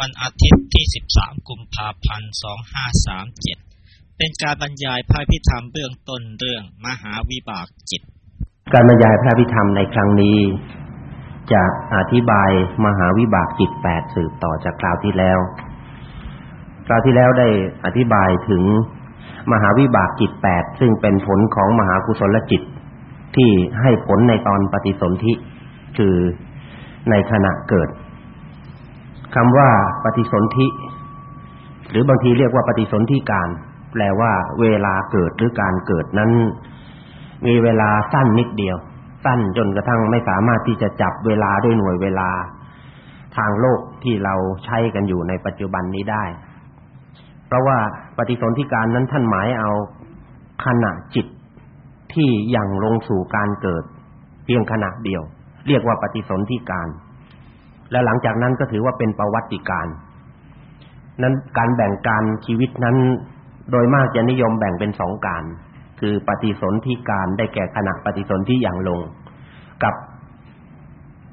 วันอาทิตย์ที่ 13 กุมภาพันธ์ 2537 เป็นการบรรยายพระพิธรรมเบื้องต้นเรื่องมหาวิบากจิต การบรรยายพระพิธรรมในครั้งนี้ จะอธิบายมหาวิบากจิตแปดสืบต่อจากคราวที่แล้ว คราวที่แล้วได้อธิบายถึงมหาวิบากจิตแปดซึ่งเป็นผลของมหากุศลจิต ที่ให้ผลในตอนปฏิสนธิคือในขณะเกิด คำว่าปฏิสนธิหรือบางทีเรียกว่าปฏิสนธิการ แปลว่า เวลาเกิดหรือการเกิดนั้น มีเวลาสั้นนิดเดียว สั้นจนกระทั่งไม่สามารถที่จะจับเวลาด้วยหน่วยเวลา ทางโลกที่เราใช้กันอยู่ในปัจจุบันนี้ได้ เพราะว่าปฏิสนธิการนั้นท่านหมายเอาขณะจิตที่ยังลงสู่การเกิด เพียงขณะเดียว เรียกว่าปฏิสนธิการ และหลังจากนั้นก็ถือว่าเป็นประวัติการนั้นการแบ่งการชีวิตนั้น โดยมากจะนิยมแบ่งเป็นสองการ คือปฏิสนธิการได้แก่ขณะปฏิสนธิอย่างลง กับ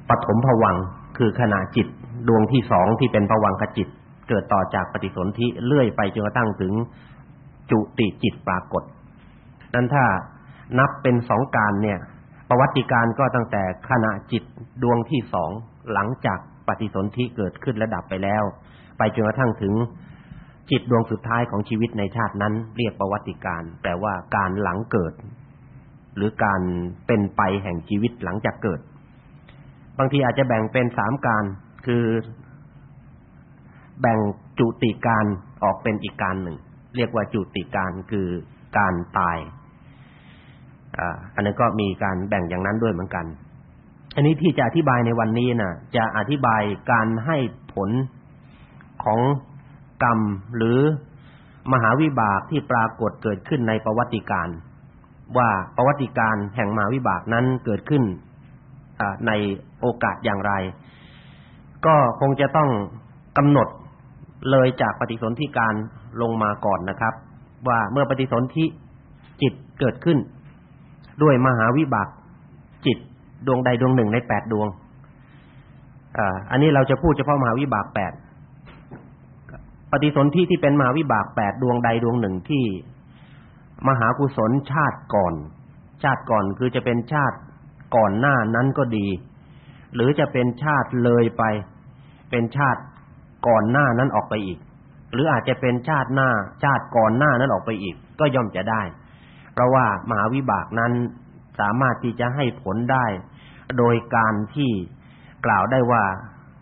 ปฐมภวังคือขณะจิตดวงที่สองที่เป็นภวังคจิต เกิดต่อจากปฏิสนธิเลื่อยไปจนกระทั่งถึงจุติจิตปรากฏ นั้นถ้านับเป็นสองการเนี่ย ประวัติการก็ตั้งแต่ขณะจิตดวงที่สอง หลังจากปฏิสนธิเกิดขึ้นและดับไปแล้ว ไปจนกระทั่งถึงจิตดวงสุดท้ายของชีวิตในชาตินั้น เรียกประวัติการ แปลว่าการหลังเกิด หรือการเป็นไปแห่งชีวิตหลังจากเกิด บางทีอาจจะแบ่งเป็นสามการ คือ แบ่งจุติการออกเป็นอีกการหนึ่ง เรียกว่าจุติการคือการตายอ่าอันนั้นก็มีการแบ่งอย่างนั้นด้วยเหมือนกัน อันนี้ที่จะอธิบายในวันนี้น่ะ จะอธิบายการให้ผลของกรรมหรือมหาวิบากที่ปรากฏเกิดขึ้นในประวัติการ ว่าประวัติการแห่งมหาวิบากนั้นเกิดขึ้นในโอกาสอย่างไร ก็คงจะต้องกำหนดเลยจากปฏิสนธิการลงมาก่อนนะครับ ว่าเมื่อปฏิสนธิจิตเกิดขึ้น ด้วยมหาวิบากจิต ดวงใดดวงหนึ่งในแปดดวงอ่าอันนี้เราจะพูดเฉพาะมหาวิบากแปดปฏิสนธิที่เป็นมหาวิบากแปดดวงใดดวงหนึ่งที่มหากุศลชาติก่อน ชาติก่อนคือจะเป็นชาติก่อนหน้านั้นก็ดี หรือจะเป็นชาติเลยไป เป็นชาติก่อนหน้านั้นออกไปอีก หรืออาจจะเป็นชาติหน้า ชาติก่อนหน้านั้นออกไปอีก ก็ย่อมจะได้ เพราะว่ามหาวิบากนั้นสามารถที่จะให้ผลได้ โดยการที่กล่าวได้ว่า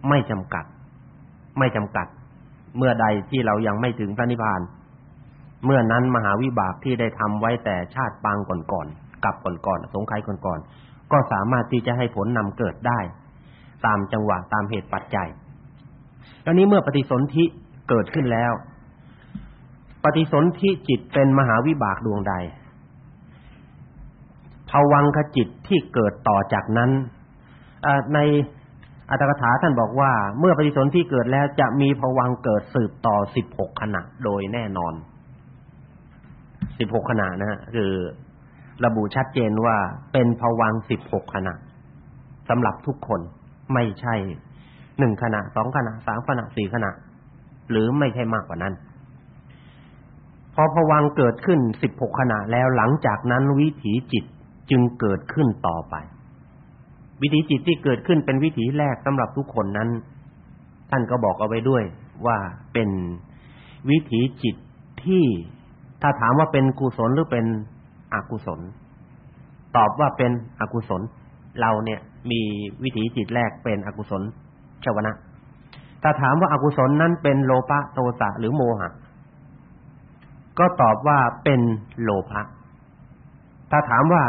ไม่จำกัด ไม่จำกัด เมื่อใดที่เรายังไม่ถึงพระนิพพาน เมื่อนั้นมหาวิบากที่ได้ทำไว้แต่ชาติปางก่อนๆกับก่อนๆสงไขยก่อนๆก็สามารถที่จะให้ผลนำเกิดได้ ตามจังหวะตามเหตุปัจจัยตอนนี้เมื่อปฏิสนธิเกิดขึ้นแล้ว ปฏิสนธิจิตเป็นมหาวิบากดวงใด ภวังคจิตที่เกิดต่อจากนั้นในอัตถกถาท่านบอกว่า เมื่อปฏิสนธิเกิดแล้วจะมีภวังเกิดสืบต่อ16ขณะโดยแน่นอน16ขณะนะฮะคือระบุชัดเจนว่าเป็นภวัง16ขณะสำหรับทุกคนไม่ใช่1ขณะ2ขณะ3ขณะ4ขณะ หรือไม่ใช่มากกว่านั้น พอภวังเกิดขึ้น16ขณะแล้วหลังจากนั้นวิถีจิต จึงเกิดขึ้นต่อไป วิถีจิตที่เกิดขึ้นเป็นวิถีแรกสำหรับทุกคนนั้น ท่านก็บอกเอาไว้ด้วยว่าเป็นวิถีจิตที่ถ้าถามว่าเป็นกุศลหรือเป็นอกุศล ตอบว่าเป็นอกุศล เราเนี่ยมีวิถีจิตแรกเป็นอกุศลชวนะถ้าถามว่าอากุศลนั้นเป็นโลภะโทสะหรือโมหะ ก็ตอบว่าเป็นโลภะถ้าถามว่า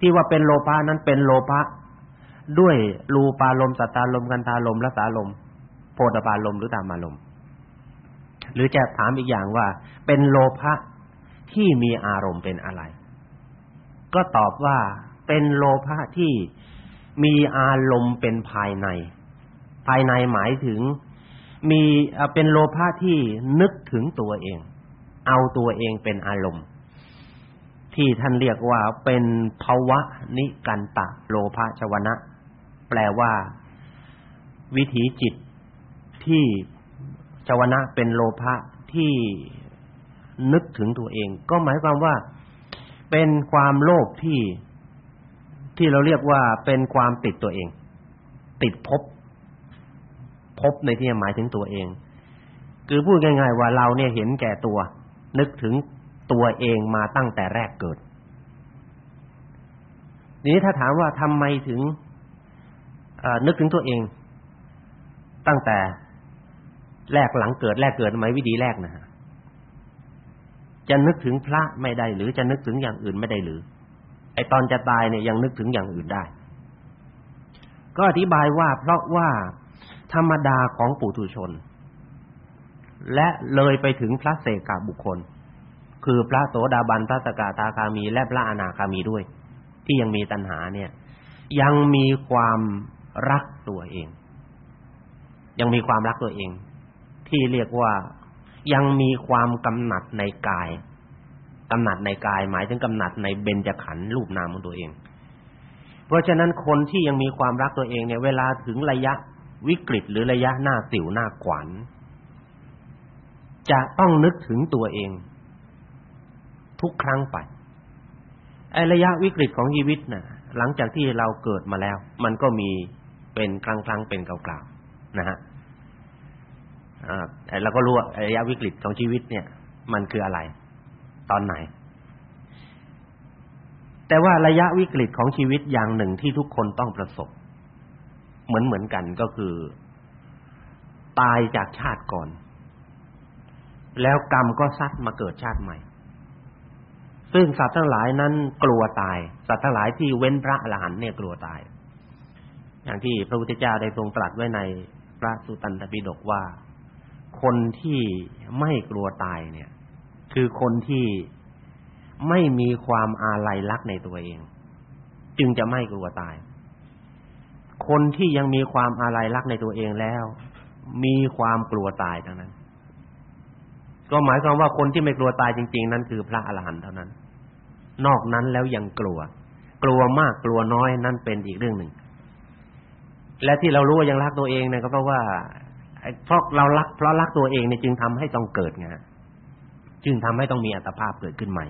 ที่ว่าเป็นโลภะนั้นเป็นโลภะด้วยรูปารมณ์สัตตารมณ์กันตารมณ์รสารมณ์โพธปารมณ์หรือตามารมณ์หรือจะถามอีกอย่างว่า เป็นโลภะที่มีอารมณ์เป็นอะไร ก็ตอบว่าเป็นโลภะที่มีอารมณ์เป็นภายใน ภายในหมายถึง มีเป็นโลภะที่นึกถึงตัวเอง เอาตัวเองเป็นอารมณ์ ที่ท่านเรียกว่าเป็นภวะนิกันตะโลภะชวนะ แปลว่า วิถีจิตที่ชวนะเป็นโลภะที่นึกถึงตัวเอง ก็หมายความว่า เป็นความโลภที่ที่เราเรียกว่าเป็นความติดตัวเอง ติดภพภพในที่หมายถึงตัวเอง คือพูดง่ายๆว่าเราเนี่ยเห็นแก่ตัว นึกถึง ตัวเองมาตั้งแต่แรกเกิดนี้ถ้าถามว่าทำไมถึงนึกถึงตัวเอง ตั้งแต่แรกหลังเกิดแรกเกิดหมายวิธีแรกนะฮะจะนึกถึงพระไม่ได้หรือจะนึกถึงอย่างอื่นไม่ได้หรือ ไอตอนจะตายเนี่ยยังนึกถึงอย่างอื่นได้ ก็อธิบายว่าเพราะว่าธรรมดาของปุถุชน และเลยไปถึงพระเสกบุคคล คือพระโสดาบันพระสกทาคามี และพระอนาคามีด้วย ที่ยังมีตัณหาเนี่ย ยังมีความรักตัวเอง ยังมีความรักตัวเอง ที่เรียกว่ายังมีความกำหนัดในกายกำหนัดในกาย หมายถึงกำหนัดในเบญจขันธ์รูปนามของตัวเอง เพราะฉะนั้นคนที่ยังมีความรักตัวเองเนี่ย เวลาถึงระยะวิกฤตหรือระยะหน้าสิวหน้าขวัญจะต้องนึกถึงตัวเอง ทุกครั้งไปไอระยะวิกฤตของชีวิตน่ะ หลังจากที่เราเกิดมาแล้ว มันก็มีเป็นครั้งๆเป็นเก่าๆนะฮะอ่าเราก็รู้ว่าระยะวิกฤตของชีวิตเนี่ย มันคืออะไร ตอนไหน แต่ว่าระยะวิกฤตของชีวิตอย่างหนึ่งที่ทุกคนต้องประสบ เหมือนเหมือนกันก็คือ ตายจากชาติก่อน แล้วกรรมก็ซัดมาเกิดชาติใหม่ ซึ่งสัตว์ทั้งหลายนั้นกลัวตาย สัตว์ทั้งหลายที่เว้นพระอรหันต์เนี่ยกลัวตาย อย่างที่พระพุทธเจ้าได้ทรงตรัสไว้ในพระสุตตันตปิฎกว่า คนที่ไม่กลัวตายเนี่ย คือคนที่ไม่มีความอาลัยรักในตัวเอง จึงจะไม่กลัวตาย คนที่ยังมีความอาลัยรักในตัวเองแล้ว มีความกลัวตายทั้งนั้น ก็หมายความว่าคนที่ไม่กลัวตายจริง ๆ นั้นคือพระอรหันต์เท่านั้น นอกนั้นแล้วยังกลัว กลัวมากกลัวน้อยนั่นเป็นอีกเรื่องหนึ่ง และที่เรารู้ว่ายังรักตัวเองเนี่ยก็เพราะว่าเพราะเรารักเพราะรักตัวเองเนี่ยจึงทำให้ต้องเกิดไงจึงทำให้ต้องมีอัตภาพเกิดขึ้นใหม่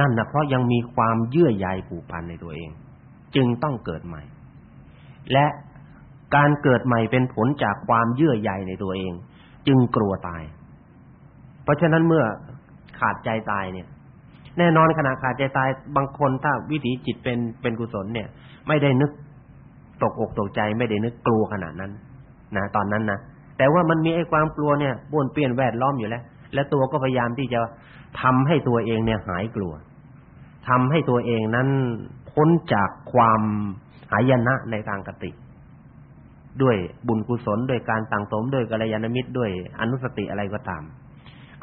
นั่นนะเพราะยังมีความเยื่อใยผูกพันในตัวเอง จึงต้องเกิดใหม่ และการเกิดใหม่เป็นผลจากความเยื่อใยในตัวเอง จึงกลัวตาย เพราะฉะนั้นเมื่อขาดใจตายเนี่ย แน่นอนขณะขาดใจตายบางคนถ้าวิถีจิตเป็นเป็นกุศลเนี่ย ไม่ได้นึกตกอกตกใจไม่ได้นึกกลัวขนาดนั้นนะตอนนั้นนะแต่ว่ามันมีไอ้ความกลัวเนี่ยป้วนเปี้ยนแวดล้อมอยู่แล้ว และตัวก็พยายามที่จะทำให้ตัวเองเนี่ยหายกลัวทำให้ตัวเองนั้นพ้นจากความหายนะในทางกติ ด้วยบุญกุศลด้วยการสั่งสมด้วยกัลยาณมิตรด้วยอนุสติอะไรก็ตาม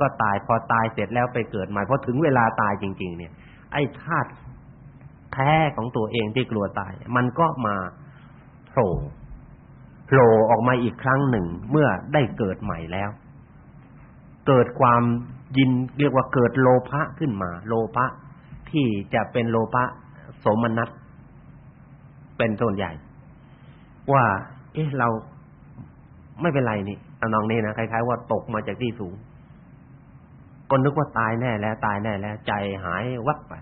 ก็ตายพอตายเสร็จแล้วไปเกิดใหม่พอถึงเวลาตายจริง ๆ เนี่ย ไอ้ธาตุแท้ของตัวเองที่กลัวตาย มันก็มาโผล่โผล่ออกมาอีกครั้งหนึ่ง เมื่อได้เกิดใหม่แล้ว เกิดความยินเรียกว่าเกิดโลภะขึ้นมา โลภะที่จะเป็นโลภะสมนัตเป็นส่วนใหญ่ ว่า เอ๊ะเราไม่เป็นไรนี่ตอนองนี้นะคล้ายๆว่าตกมาจากที่สูง ก็นึกว่าตายแน่แล้ว ตายแน่แล้ว ใจหายวับไป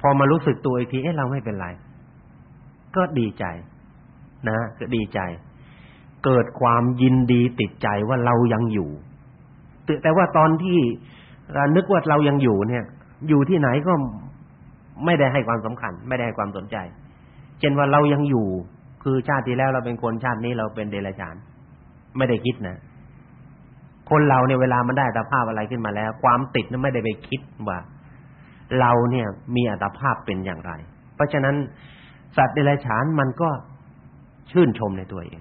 พอมารู้สึกตัวอีกทีเอ๊ะเราไม่เป็นไร ก็ดีใจ นะก็ดีใจ เกิดความยินดีติดใจว่าเรายังอยู่แต่ว่าตอนที่นึกว่าเรายังอยู่เนี่ย อยู่ที่ไหนก็ไม่ได้ให้ความสำคัญ ไม่ได้ให้ความสนใจ เช่นว่าเรายังอยู่ คือชาติที่แล้วเราเป็นคนชาตินี้เราเป็นเดรัจฉาน ไม่ได้คิดนะ คนเราเนี่ยเวลามันได้อัตภาพอะไรขึ้นมาแล้ว ความติดนั้นไม่ได้ไปคิดว่าเราเนี่ยมีอัตภาพเป็นอย่างไร เพราะฉะนั้นสัตว์เดรัจฉานมันก็ชื่นชมในตัวเอง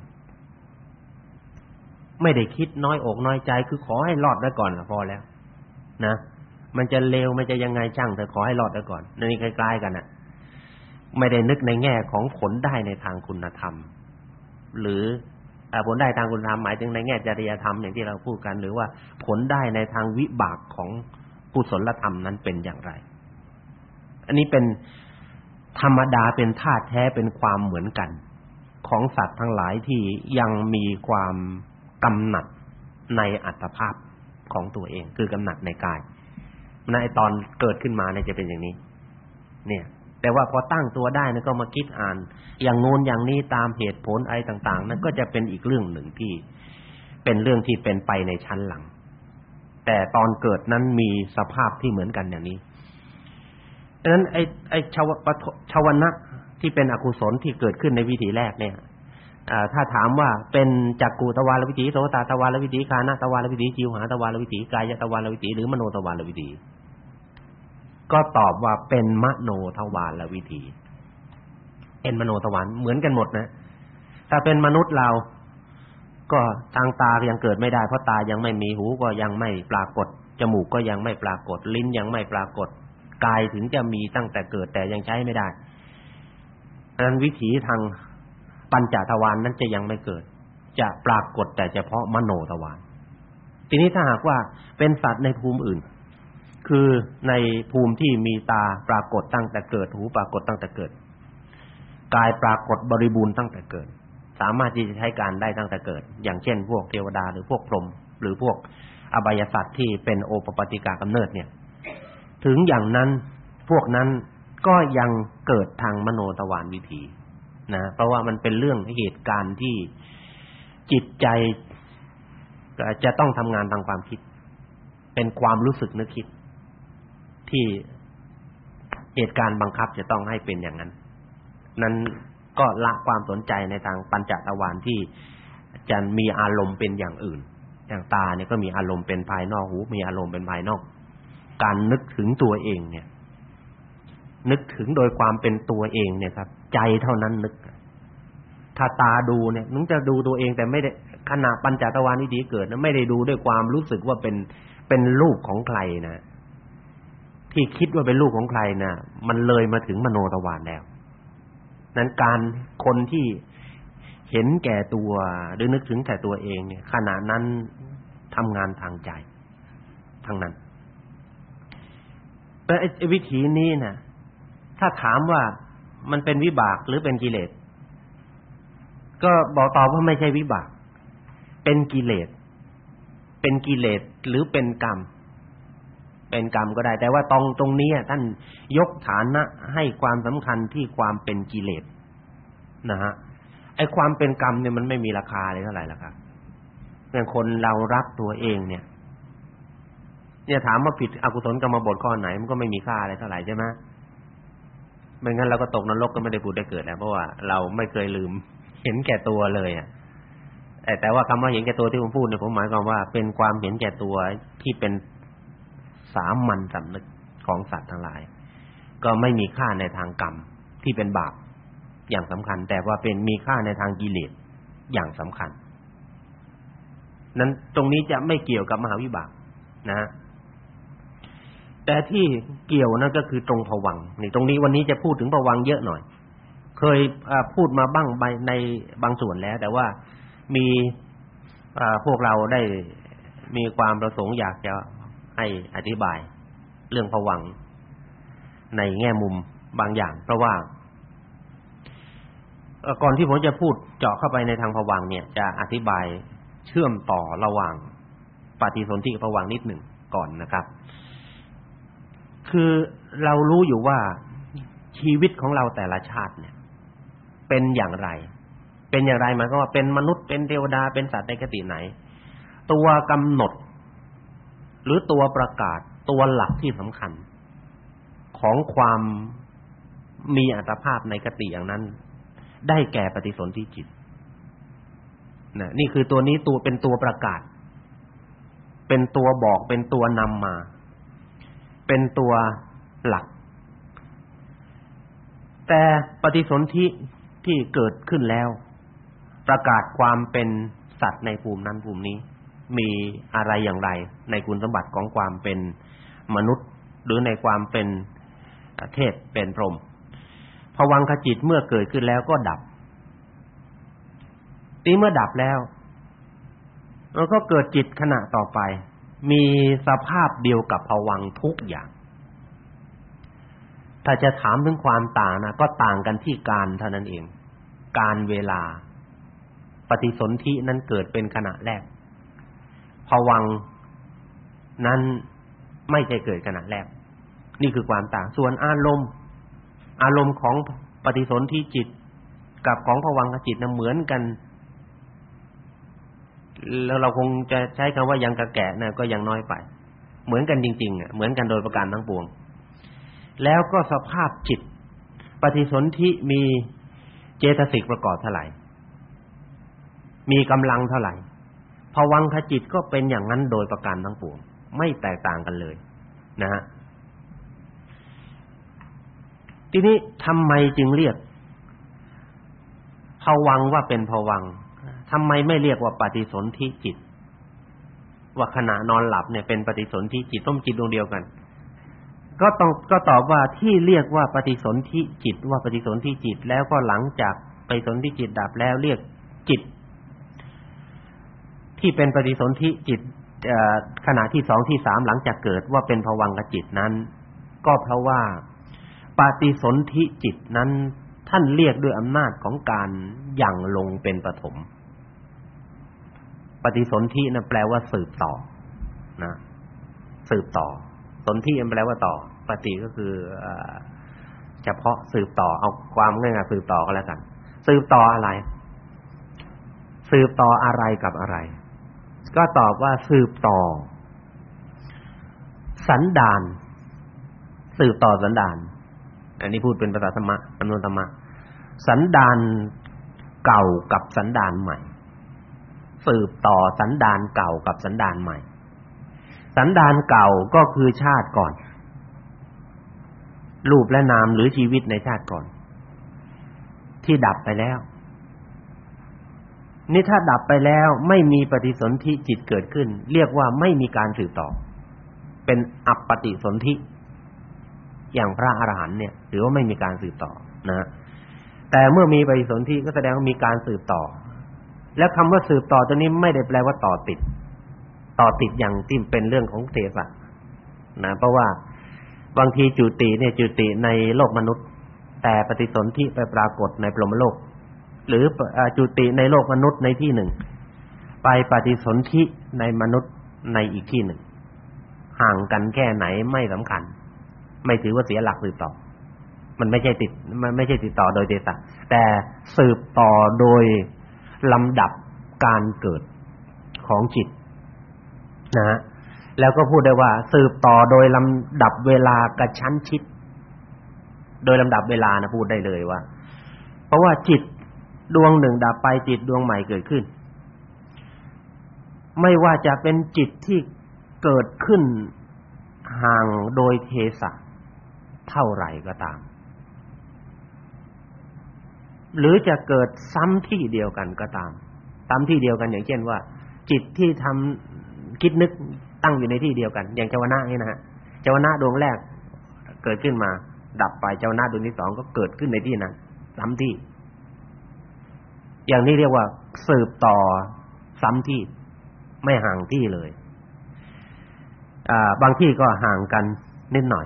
ไม่ได้คิดน้อยอกน้อยใจ คือขอให้รอดไว้ก่อนละพอแล้ว นะมันจะเลวมันจะยังไงช่างแต่ขอให้รอดไว้ก่อนนี่คล้ายๆกันน่ะ ไม่ได้นึกในแง่ของผลได้ในทางคุณธรรม หรือ ผลได้ทางคุณธรรมหมายถึงในแง่จริยธรรมอย่างที่เราพูดกัน หรือว่าผลได้ในทางวิบากของกุศลธรรมนั้นเป็นอย่างไร อันนี้เป็นธรรมดาเป็นธาตุแท้เป็นความเหมือนกัน ของสัตว์ทั้งหลายที่ยังมีความกำหนัดในอัตภาพของตัวเอง คือกำหนัดในกายในตอนเกิดขึ้นมาเนี่ยจะเป็นอย่างนี้ เนี่ย แต่ว่าพอตั้งตัวได้นะก็มาคิดอ่าน อย่างโน้นอย่างนี้ตามเหตุผลอะไรต่าง ๆ นั้นก็จะเป็นอีกเรื่องหนึ่งที่เป็นเรื่องที่เป็นไปในชั้นหลัง แต่ตอนเกิดนั้นมีสภาพที่เหมือนกันอย่างนี้ดังนั้นไอ้ไอ้ชาวชาวนะที่เป็นอกุศลที่เกิดขึ้นในวิถีแรกเนี่ยถ้าถามว่าเป็นจักกูตวารวิถีโสตตวารวิถีคานะตวารวิถีจิวหาตวารวิถีกายตวารวิถีหรือมโนตวารวิถี ก็ตอบว่าเป็นมโนทวารวิถีเป็นมโนทวารเหมือนกันหมดนะ ถ้าเป็นมนุษย์เรา ก็ทางตายังเกิดไม่ได้ เพราะตายังไม่มีหูก็ยังไม่ปรากฏ จมูกก็ยังไม่ปรากฏ ลิ้นยังไม่ปรากฏ กายถึงจะมีตั้งแต่เกิดแต่ยังใช้ไม่ได้ดังนั้นวิถีทางปัญจทวารนนั้นจะยังไม่เกิด จะปรากฏแต่เฉพาะมโนทวารทีนี้ถ้าหากว่าเป็นสัตว์ในภูมิอื่น คือในภูมิที่มีตาปรากฏตั้งแต่เกิด หูปรากฏตั้งแต่เกิด กายปรากฏบริบูรณ์ตั้งแต่เกิด สามารถที่จะใช้การได้ตั้งแต่เกิด อย่างเช่น พวกเทวดาหรือพวกพรหมหรือพวกอบายสัตว์ที่เป็นโอปปติกากำเนิดเนี่ย ถึงอย่างนั้นพวกนั้นก็ยังเกิดทางมโนทวารวิถีนะ เพราะว่ามันเป็นเรื่องเหตุการณ์ที่จิตใจจะต้องทำงานทางความคิด เป็นความรู้สึกนึกคิด ที่เหตุการณ์บังคับจะต้องให้เป็นอย่างนั้น นั้นก็ละความสนใจในทางปัญจทวารที่จะมีอารมณ์เป็นอย่างอื่น อย่างตาเนี่ยก็มีอารมณ์เป็นภายนอกหู มีอารมณ์เป็นภายนอก การนึกถึงตัวเองเนี่ย นึกถึงโดยความเป็นตัวเองเนี่ยครับ ใจเท่านั้นนึก ถ้าตาดูเนี่ยนึกจะดูตัวเองแต่ไม่ได้ขณะปัญจทวารวิถีเกิดนะไม่ได้ดูด้วยความรู้สึกว่าเป็นเป็นลูกของใครนะ ที่คิดว่าเป็นลูกของใครนะมันเลยมาถึงมโนทวารแล้ว นั้นการคนที่เห็นแก่ตัวหรือนึกถึงแต่ตัวเองเนี่ยขณะนั้นทำงานทางใจทั้งนั้นแต่วิธีนี้นะ่ะ ถ้าถามว่ามันเป็นวิบากหรือเป็นกิเลส ก็บอกตอบว่าไม่ใช่วิบาก เป็นกิเลส เป็นกิเลสหรือเป็นกรรม เป็นกรรมก็ได้ แต่ว่าตรงตรงนี้ท่านยกฐานะให้ความสำคัญที่ความเป็นกิเลสนะฮะไอ้ความเป็นกรรมเนี่ยมันไม่มีราคาเลยเท่าไหร่ล่ะครับอย่างคนเรารักตัวเองเนี่ย เนี่ยถามว่าผิดอกุศลกรรมบทข้อไหนมันก็ไม่มีค่าอะไรเท่าไหร่ใช่ไหมไม่งั้นเราก็ตกนรกก็ไม่ได้พูดได้เกิดแล้วเพราะว่าเราไม่เคยลืมเห็นแก่ตัวเลยอะแต่ว่าคำว่าเห็นแก่ตัวที่ผมพูดเนี่ยผมหมายความว่าเป็นความเห็นแก่ตัวที่เป็น สามัญสำนึกของสัตว์ทั้งหลาย ก็ไม่มีค่าในทางกรรมที่เป็นบาปอย่างสำคัญ แต่ว่าเป็นมีค่าในทางกิเลสอย่างสำคัญ นั้นตรงนี้จะไม่เกี่ยวกับมหาวิบากนะแต่ที่เกี่ยวนั่นก็คือตรงผวังนี่ตรงนี้วันนี้จะพูดถึงผวังเยอะหน่อย เคยพูดมาบ้างในบางส่วนแล้ว แต่ว่ามีพวกเราได้มีความประสงค์อยากจะ ให้อธิบาย เรื่องผวังในแง่มุมบางอย่าง เพราะว่าก่อนที่ผมจะพูดเจาะเข้าไปในทางผวังเนี่ยจะอธิบายเชื่อมต่อระหว่างปฏิสนธิกับผวังนิดหนึ่งก่อนนะครับ คือเรารู้อยู่ว่าชีวิตของเราแต่ละชาติเนี่ย เป็นอย่างไร เป็นอย่างไรหมายความว่าเป็นมนุษย์เป็นเทวดาเป็นสัตว์ในกติไหน ตัวกำหนด หรือตัวประกาศตัวหลักที่สำคัญ ของความมีอัตภาพในกติอย่างนั้น ได้แก่ปฏิสนธิจิตนะนี่คือตัวนี้ตัวเป็นตัวประกาศ เป็นตัวบอกเป็นตัวนำมา เป็นตัวหลัก แต่ปฏิสนธิที่เกิดขึ้นแล้ว ประกาศความเป็นสัตว์ในภูมินั้นภูมินี้ มีอะไรอย่างไร ในคุณสมบัติของความเป็นมนุษย์ หรือในความเป็นเทพเป็นพรหมภวังคจิตเมื่อเกิดขึ้นแล้วก็ดับทีเมื่อดับแล้วมันก็เกิดจิตขณะต่อไป มีสภาพเดียวกับภวังทุกอย่าง ถ้าจะถามถึงความต่างนะก็ต่างกันที่การเท่านั้นเอง การเวลา ปฏิสนธินั้นเกิดเป็นขณะแรก วังค์นั้นไม่ใช่เกิดขณะแรก นี่คือความต่าง ส่วนอารมณ์ อารมณ์ของปฏิสนธิจิต กับของภวังคจิตนะเหมือนกัน แล้วเราคงจะใช้คำว่ายังกระแกะนะก็ยังน้อยไป เหมือนกันจริงๆอะเหมือนกันโดยประการทั้งปวง แล้วก็สภาพจิต ปฏิสนธิมีเจตสิกประกอบเท่าไหร่ มีกำลังเท่าไหร่ ภวังคจิตก็เป็นอย่างนั้นโดยประการทั้งปวง ไม่แตกต่างกันเลยนะฮะทีนี้ทำไมจึงเรียกภวังว่าเป็นภวังทำไมไม่เรียกว่าปฏิสนธิจิต ว่าขณะนอนหลับเนี่ยเป็นปฏิสนธิจิตต้มจิตดวงเดียวกัน ก็ต้องก็ตอบว่าที่เรียกว่าปฏิสนธิจิตว่าปฏิสนธิจิตแล้วก็หลังจากปฏิสนธิจิตดับแล้วเรียกจิต ที่เป็นปฏิสนธิจิตขณะที่สองที่สามหลังจากเกิดว่าเป็นภวังคจิตนั้น ก็เพราะว่าปฏิสนธิจิตนั้น ท่านเรียกด้วยอำนาจของการยังลงเป็นปฐมปฏิสนธินะแปลว่าสืบต่อนะสืบต่อ สนธิแปลว่าต่อ ปฏิก็คือเฉพาะสืบต่อ เอาความง่ายๆสืบต่อก็แล้วกัน สืบต่ออะไร สืบต่ออะไรกับอะไร ก็ตอบว่าสืบต่อ สันดาน สืบต่อสันดาน อันนี้พูดเป็นภาษาธรรมะจำนวนธรรมะ สันดานเก่ากับสันดานใหม่ สืบต่อสันดานเก่ากับสันดานใหม่ สันดานเก่าก็คือชาติก่อน รูปและนามหรือชีวิตในชาติก่อน ที่ดับไปแล้ว นี่ถ้าดับไปแล้วไม่มีปฏิสนธิจิตเกิดขึ้น เรียกว่าไม่มีการสืบต่อ เป็นอัปปฏิสนธิอย่างพระอรหันต์เนี่ยถือว่าไม่มีการสืบต่อนะแต่เมื่อมีปฏิสนธิก็แสดงว่ามีการสืบต่อ และคำว่าสืบต่อตัวนี้ไม่ได้แปลว่าต่อติด ต่อติดอย่างที่เป็นเรื่องของเทศะนะเพราะว่าบางทีจุติเนี่ยจุติในโลกมนุษย์ แต่ปฏิสนธิไปปรากฏในพรหมโลก หรือจุติในโลกมนุษย์ในที่หนึ่ง ไปปฏิสนธิในมนุษย์ในอีกที่หนึ่ง ห่างกันแค่ไหนไม่สำคัญ ไม่ถือว่าเสียหลักสืบต่อ มันไม่ใช่ติด มันไม่ใช่ติดต่อโดยเดตะแต่สืบต่อโดยลำดับการเกิดของจิตนะฮะแล้วก็พูดได้ว่า สืบต่อโดยลำดับเวลากระชั้นชิด โดยลำดับเวลานะพูดได้เลยว่า เพราะว่าจิต ดวงหนึ่งดับไปจิตดวงใหม่เกิดขึ้น ไม่ว่าจะเป็นจิตที่เกิดขึ้นห่างโดยเทสะเท่าไหร่ก็ตาม หรือจะเกิดซ้ำที่เดียวกันก็ตามซ้ำที่เดียวกันอย่างเช่นว่า จิตที่ทำคิดนึกตั้งอยู่ในที่เดียวกัน อย่างเจวนานี่นะฮะเจวนาดวงแรกเกิดขึ้นมา ดับไปเจวนาดวงที่สองก็เกิดขึ้นในที่นั้นซ้ำที่ อย่างนี้เรียกว่าสืบต่อซ้ำที่ไม่ห่างที่เลยอ่าบางที่ก็ห่างกันนิดหน่อย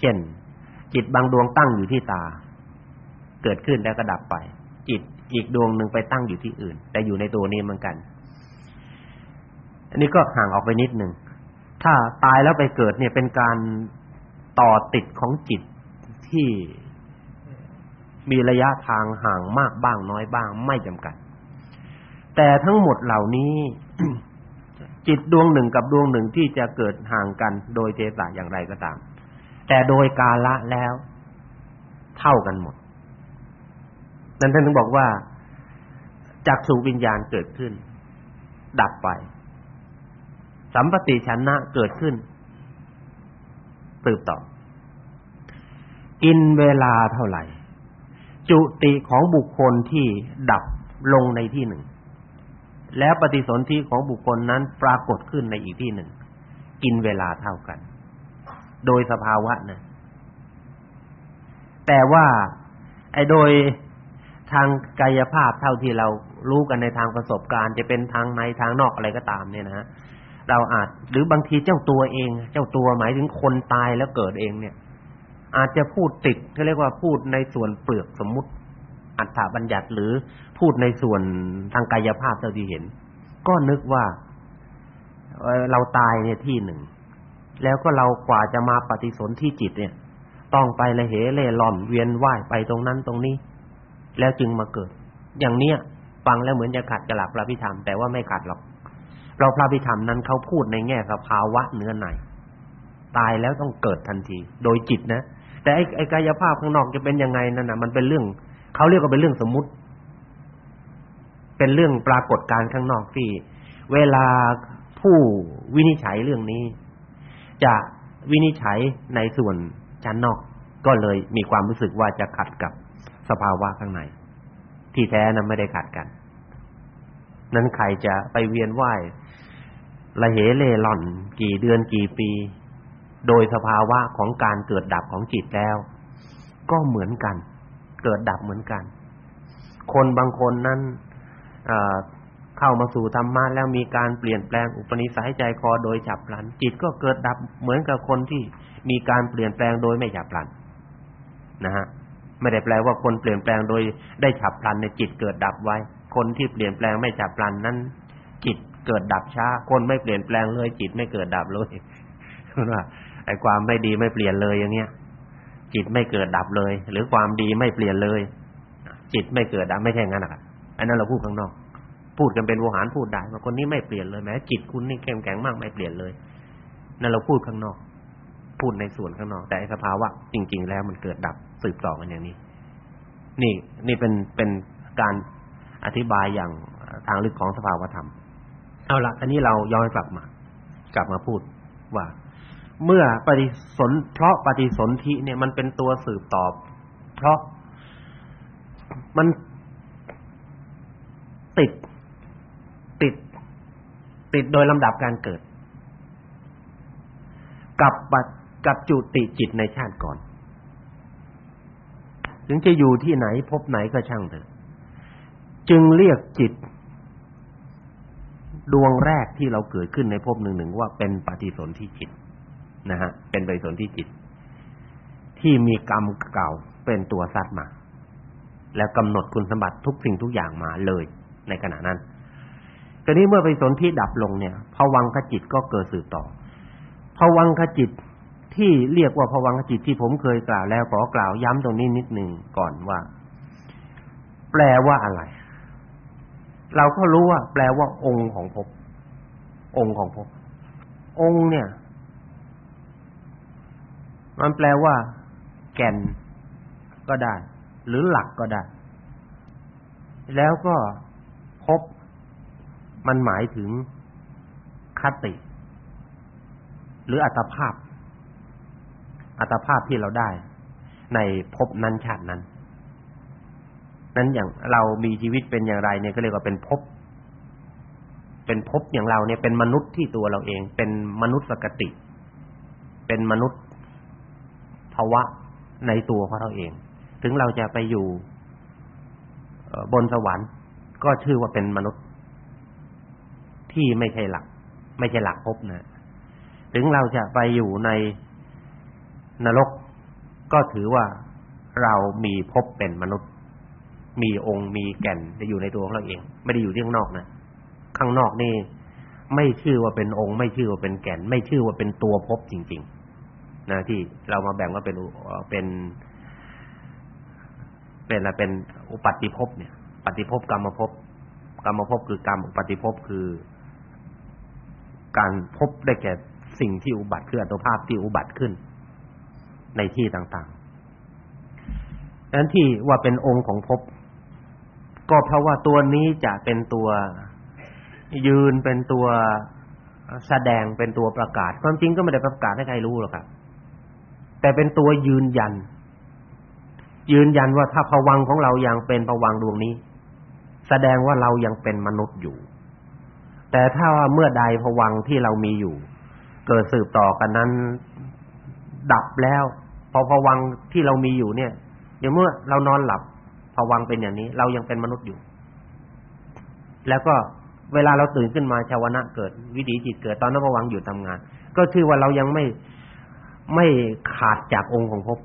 เช่น จิตบางดวงตั้งอยู่ที่ตา เกิดขึ้นแล้วก็ดับไป จิตอีกดวงหนึ่งไปตั้งอยู่ที่อื่น แต่อยู่ในตัวนี้เหมือนกัน อันนี้ก็ห่างออกไปนิดหนึ่งถ้าตายแล้วไปเกิดเนี่ยเป็นการต่อติดของจิตที่ มีระยะทางห่างมากบ้างน้อยบ้างไม่จำกัด แต่ทั้งหมดเหล่านี้ จิตดวงหนึ่งกับดวงหนึ่งที่จะเกิดห่างกันโดยเจตาอย่างไรก็ตาม แต่โดยกาละแล้ว เท่ากันหมด นั้นท่านถึงบอกว่าจักสุวิญญาณเกิดขึ้น ดับไป สัมปติชนะเกิดขึ้นสืบต่อกินเวลาเท่าไหร่ จุติของบุคคลที่ดับลงในที่หนึ่ง แล้วปฏิสนธิของบุคคลนั้นปรากฏขึ้นในอีกที่หนึ่ง กินเวลาเท่ากัน โดยสภาวะนะแต่ว่าไอ้โดยทางกายภาพเท่าที่เรารู้กันในทางประสบการณ์จะเป็นทางในทางนอกอะไรก็ตามเนี่ยนะเราอาจหรือบางทีเจ้าตัวเอง เจ้าตัวหมายถึงคนตายแล้วเกิดเองเนี่ย อาจจะพูดติดเขาเรียกว่าพูดในส่วนเปลือกสมมุติ อัฏฐบัญญัติหรือพูดในส่วนทางกายภาพเท่าที่เห็น ก็นึกว่าเอ่อเราตายเนี่ยที่หนึ่ง แล้วก็เรากว่าจะมาปฏิสนธิจิตเนี่ย ต้องไปละเหเล่ร่อนเวียนว่ายไปตรงนั้นตรงนี้ แล้วจึงมาเกิด อย่างเนี้ยฟังแล้วเหมือนจะขัดกับหลักพระพิธรรมแต่ว่าไม่ขัดหรอกเราพระพิธรรมนั้นเขาพูดในแง่สภาวะเนื้อในตายแล้วต้องเกิดทันที โดยจิตนะ แต่ไอ้ไอกายภาพข้างนอกจะเป็นยังไงนั่นน่ะมันเป็นเรื่องเขาเรียกว่าเป็นเรื่องสมมุติ เป็นเรื่องปรากฏการณ์ข้างนอกที่ เวลาผู้วินิจฉัยเรื่องนี้ จะวินิจฉัยในส่วนชั้นนอก ก็เลยมีความรู้สึกว่าจะขัดกับสภาวะข้างใน ที่แท้นั้นไม่ได้ขัดกัน นั้นใครจะไปเวียนว่ายละเหเล่ร่อน กี่เดือนกี่ปี โดยสภาวะของการเกิดดับของจิตแล้ว ก็เหมือนกัน เกิดดับเหมือนกัน คนบางคนนั้นเข้ามาสู่ธรรมะแล้วมีการเปลี่ยนแปลงอุปนิสัยใจคอโดยฉับพลัน จิตก็เกิดดับเหมือนกับคนที่มีการเปลี่ยนแปลงโดยไม่ฉับพลัน นะฮะไม่ได้แปลว่าคนเปลี่ยนแปลงโดยได้ฉับพลันในจิตเกิดดับไว้ คนที่เปลี่ยนแปลงไม่ฉับพลันนั้น จิตเกิดดับช้า คนไม่เปลี่ยนแปลงเลยจิตไม่เกิดดับเลยว่า ไอ้ความไม่ดีไม่เปลี่ยนเลยอย่างเงี้ยจิตไม่เกิดดับเลย หรือความดีไม่เปลี่ยนเลย จิตไม่เกิดดับไม่ใช่งั้นนะครับอันนั้นเราพูดข้างนอก พูดกันเป็นโวหารพูดได้ว่าคนนี้ไม่เปลี่ยนเลยแม้จิตคุณนี่เข้มแข็งมากไม่เปลี่ยนเลยนั่นเราพูดข้างนอก พูดในส่วนข้างนอก แต่สภาวะจริง ๆ แล้วมันเกิดดับสืบต่อกันอย่างนี้ นี่นี่เป็นเป็นการอธิบายอย่างทางลึกของสภาวธรรม เอาละทีนี้เราย้อนกลับมา กลับมาพูดว่า เมื่อปฏิสนเพราะปฏิสนธิเนี่ยมันเป็นตัวสืบตอบ เพราะมันติด ติด ติดโดยลำดับการเกิด กับกับจุติจิตในชาติก่อน ถึงจะอยู่ที่ไหนพบไหนก็ช่างเถอะ จึงเรียกจิต ดวงแรกที่เราเกิดขึ้นในภพหนึ่งๆว่าเป็นปฏิสนธิจิต นะฮะเป็นปฏิสนธิจิต ที่มีกรรมเก่าเป็นตัวซัดมา แล้วกำหนดคุณสมบัติทุกสิ่งทุกอย่างมาเลยในขณะนั้นตอนนี้เมื่อไปสนธิดับลงเนี่ยภวังคจิตก็เกิดสืบต่อภวังคจิตที่เรียกว่าภวังคจิตที่ผมเคยกล่าวแล้วขอกล่าวย้ำตรงนี้นิดหนึ่งก่อนว่า แปลว่าอะไร เราก็รู้ว่า แปลว่าองค์ของภพองค์ของภพองค์เนี่ย มันแปลว่า แก่นก็ได้ หรือหลักก็ได้ แล้วก็ภพมันหมายถึงคติ หรืออัตภาพ อัตภาพที่เราได้ ในภพนั้นชาตินั้น นั้นอย่างเรามีชีวิตเป็นอย่างไรเนี่ยก็เรียกว่าเป็นภพเป็นภพอย่างเราเนี่ยเป็นมนุษย์ที่ตัวเราเอง เป็นมนุษย์สกติ เป็นมนุษย์ ภาวะในตัวของเราเอง ถึงเราจะไปอยู่บนสวรรค์ ก็ชื่อว่าเป็นมนุษย์ ที่ไม่ใช่หลัก ไม่ใช่หลักภพนะถึงเราจะไปอยู่ในนรก ก็ถือว่าเรามีภพเป็นมนุษย์ มีองค์มีแก่นจะอยู่ในตัวของเราเอง ไม่ได้อยู่ที่ข้างนอกนะข้างนอกนี่ไม่ชื่อว่าเป็นองค์ ไม่ชื่อว่าเป็นแก่น ไม่ชื่อว่าเป็นตัวภพจริงๆ นะที่เรามาแบ่งว่าเป็นเป็นเป็นอะไรเป็นอุปัติภพเนี่ยปฏิภพกรรมภพกรรมภพคือกรรมอุปัติภพคือ การพบได้แก่สิ่งที่อุบัติคืออัตภาพที่อุบัติขึ้น ในที่ต่างๆดังนั้นที่ว่าเป็นองค์ของภพก็เพราะว่าตัวนี้จะเป็นตัวยืนเป็นตัวแสดงเป็นตัวประกาศ ความจริงก็ไม่ได้ประกาศให้ใครรู้หรอกครับ แต่เป็นตัวยืนยัน ยืนยันว่าถ้าภวังของเรายังเป็นภวังดวงนี้ แสดงว่าเรายังเป็นมนุษย์อยู่ แต่ถ้าว่าเมื่อใดผวังที่เรามีอยู่ เกิดสืบต่อกันนั้นดับแล้ว พอผวังที่เรามีอยู่เนี่ยอย่างเมื่อเรานอนหลับผวังเป็นอย่างนี้ เรายังเป็นมนุษย์อยู่ แล้วก็เวลาเราตื่นขึ้นมาชาวนะเกิด วิถีจิตเกิดตอนนั้นผวังอยู่ทำงาน ก็ชื่อว่าเรายังไม่ ไม่ขาดจากองค์ของภพ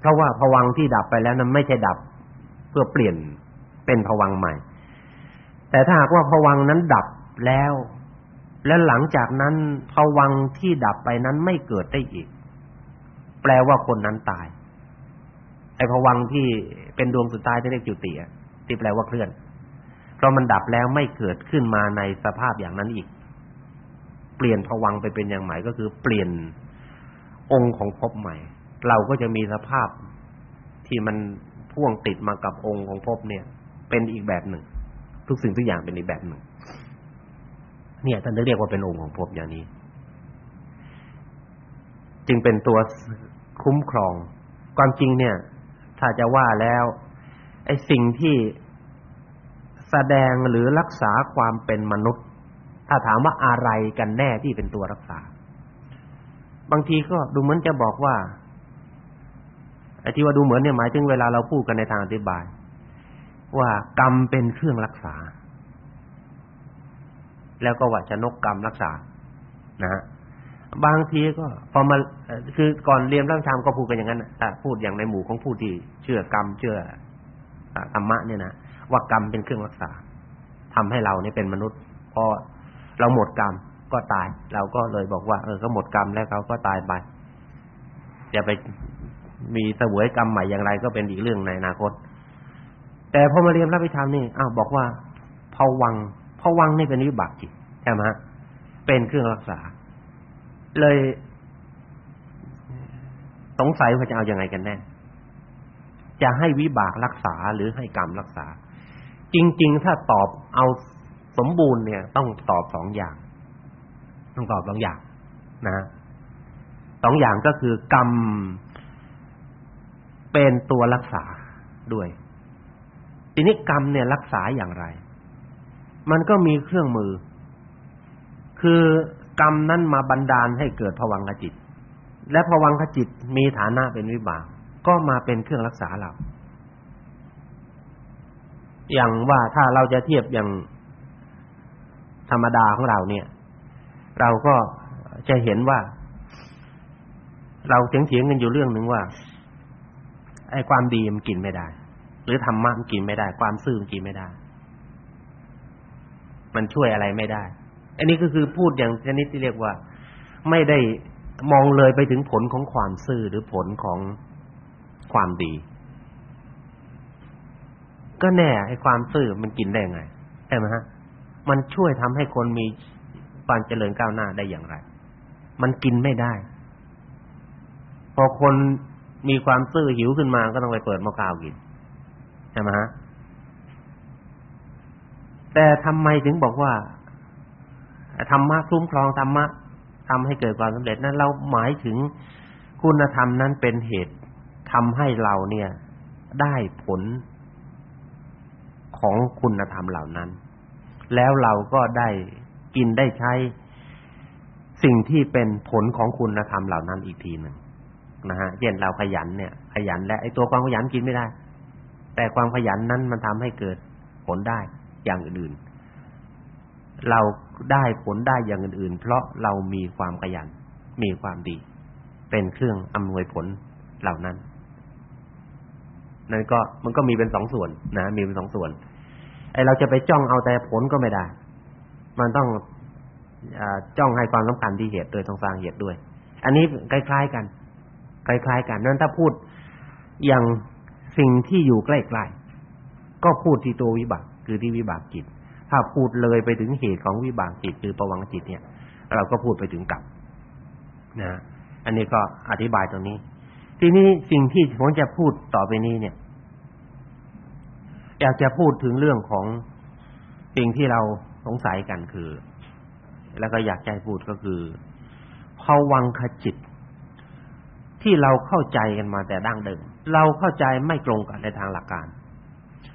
เพราะว่าผวังที่ดับไปแล้วนั้นไม่ใช่ดับเพื่อเปลี่ยนเป็นผวังใหม่ แต่ถ้าหากว่าผวังนั้นดับแล้ว และหลังจากนั้นภวังค์ที่ดับไปนั้นไม่เกิดได้อีก แปลว่าคนนั้นตาย ไอ้ภวังค์ที่เป็นดวงสุดท้ายที่เรียกจุติอะที่แปลว่าเคลื่อน เพราะมันดับแล้วไม่เกิดขึ้นมาในสภาพอย่างนั้นอีก เปลี่ยนภวังค์ไปเป็นอย่างใหม่ก็คือเปลี่ยน องค์ของภพใหม่ เราก็จะมีสภาพที่มันพ่วงติดมากับองค์ของภพเนี่ย เป็นอีกแบบหนึ่ง ทุกสิ่งทุกอย่างเป็นอีกแบบหนึ่ง เนี่ยท่านเรียกว่าเป็นองค์ของภพอย่างนี้ จึงเป็นตัวคุ้มครอง ความจริงเนี่ย ถ้าจะว่าแล้วไอ้สิ่งที่แสดงหรือรักษาความเป็นมนุษย์ ถ้าถามว่าอะไรกันแน่ที่เป็นตัวรักษา บางทีก็ดูเหมือนจะบอกว่าไอ้ที่ว่าดูเหมือนเนี่ยหมายถึงเวลาเราพูดกันในทางอธิบาย ว่ากรรมเป็นเครื่องรักษา แล้วก็ว่าชนกกรรมรักษา นะฮะบางทีก็พอมาคือก่อนเรียนเรื่องธรรมก็พูดกันอย่างนั้นแต่พูดอย่างในหมู่ของผู้ที่เชื่อกรรมเชื่อธรรมะเนี่ยนะว่ากรรมเป็นเครื่องรักษาทำให้เราเนี่ยเป็นมนุษย์พอเราหมดกรรม ก็ตาย เราก็เลยบอกว่า เออก็หมดกรรมแล้วเขาก็ตายไปอย่าไปมีเสวยกรรมใหม่อย่างไรก็เป็นอีกเรื่องในอนาคต แต่พอมาเรียนพระพิธรรมนี่อ้าวบอกว่าภวังภวังนี่เป็นวิบากจิตใช่ไหมเป็นเครื่องรักษา เลย สงสัยว่าจะเอาอยัางไงกันแน่ จะให้วิบากรักษาหรือให้กรรมรักษา จริง ๆ ถ้าตอบเอาสมบูรณ์เนี่ย ต้องตอบสองอย่าง องตอบสองอย่างนะสองอย่างก็คือกรรมเป็นตัวรักษาด้วย ทีนี้กรรมเนี่ยรักษาอย่างไร มันก็มีเครื่องมือ คือกรรมนั้นมาบันดาลให้เกิดภวังคจิต และภวังคจิตมีฐานะเป็นวิบาก ก็มาเป็นเครื่องรักษาเรา อย่างว่าถ้าเราจะเทียบอย่างธรรมดาของเราเนี่ย เราก็จะเห็นว่า เราเถียงๆกันอยู่เรื่องหนึ่งว่าไอ้ความดีมันกินไม่ได้ หรือธรรมะมันกินไม่ได้ ความซื่อมันกินไม่ได้ มันช่วยอะไรไม่ได้ อันนี้ก็คือพูดอย่างชนิดที่เรียกว่า ไม่ได้มองเลยไปถึงผลของความซื่อหรือผลของความดี ก็แน่ไอ้ความซื่อมันกินได้ไงใช่ไหมฮะ มันช่วยทำให้คนมี ความเจริญก้าวหน้าได้อย่างไร มันกินไม่ได้ พอคนมีความซื่อหิวขึ้นมาก็ต้องไปเปิดมะกาวกินใช่ไหมฮะแต่ทำไมถึงบอกว่าธรรมะคุ้มครองธรรมะทำให้เกิดความสำเร็จนั้นเราหมายถึงคุณธรรมนั้นเป็นเหตุทำให้เราเนี่ย ได้ผลของคุณธรรมเหล่านั้น แล้วเราก็ได้ กินได้ใช้สิ่งที่เป็นผลของคุณธรรมเหล่านั้นอีกทีหนึ่งนะฮะเช่นเราขยันเนี่ย ขยันและไอ้ตัวความขยันกินไม่ได้ แต่ความขยันนั้นมันทำให้เกิดผลได้อย่างอื่น เราได้ผลได้อย่างอื่น เพราะเรามีความขยัน มีความดี เป็นเครื่องอำนวยผลเหล่านั้นนั่นก็มันก็มีเป็นสองส่วนนะมีเป็นสองส่วนไอ้เราจะไปจ้องเอาแต่ผลก็ไม่ได้ มันต้องอจ้องให้ความสำคัญที่เหตุโดยต้องสร้างเหตุด้วย อันนี้คล้ายๆกันคล้ายๆกันนั้นถ้าพูดอย่างสิ่งที่อยู่ใกล้ๆก็พูดที่ตัววิบากคือที่วิบากจิต ถ้าพูดเลยไปถึงเหตุของวิบากจิตคือประวังจิตเนี่ย เราก็พูดไปถึงกรรมนะอันนี้ก็อธิบายตรงนี้ ทีนี้สิ่งที่ผมจะพูดต่อไปนี้เนี่ย อยากจะพูดถึงเรื่องของสิ่งที่เรา สงสัยกันคือ แล้วก็อยากใจพูดก็คือภวังคจิต ที่เราเข้าใจกันมาแต่ดั้งเดิม เราเข้าใจไม่ตรงกันในทางหลักการ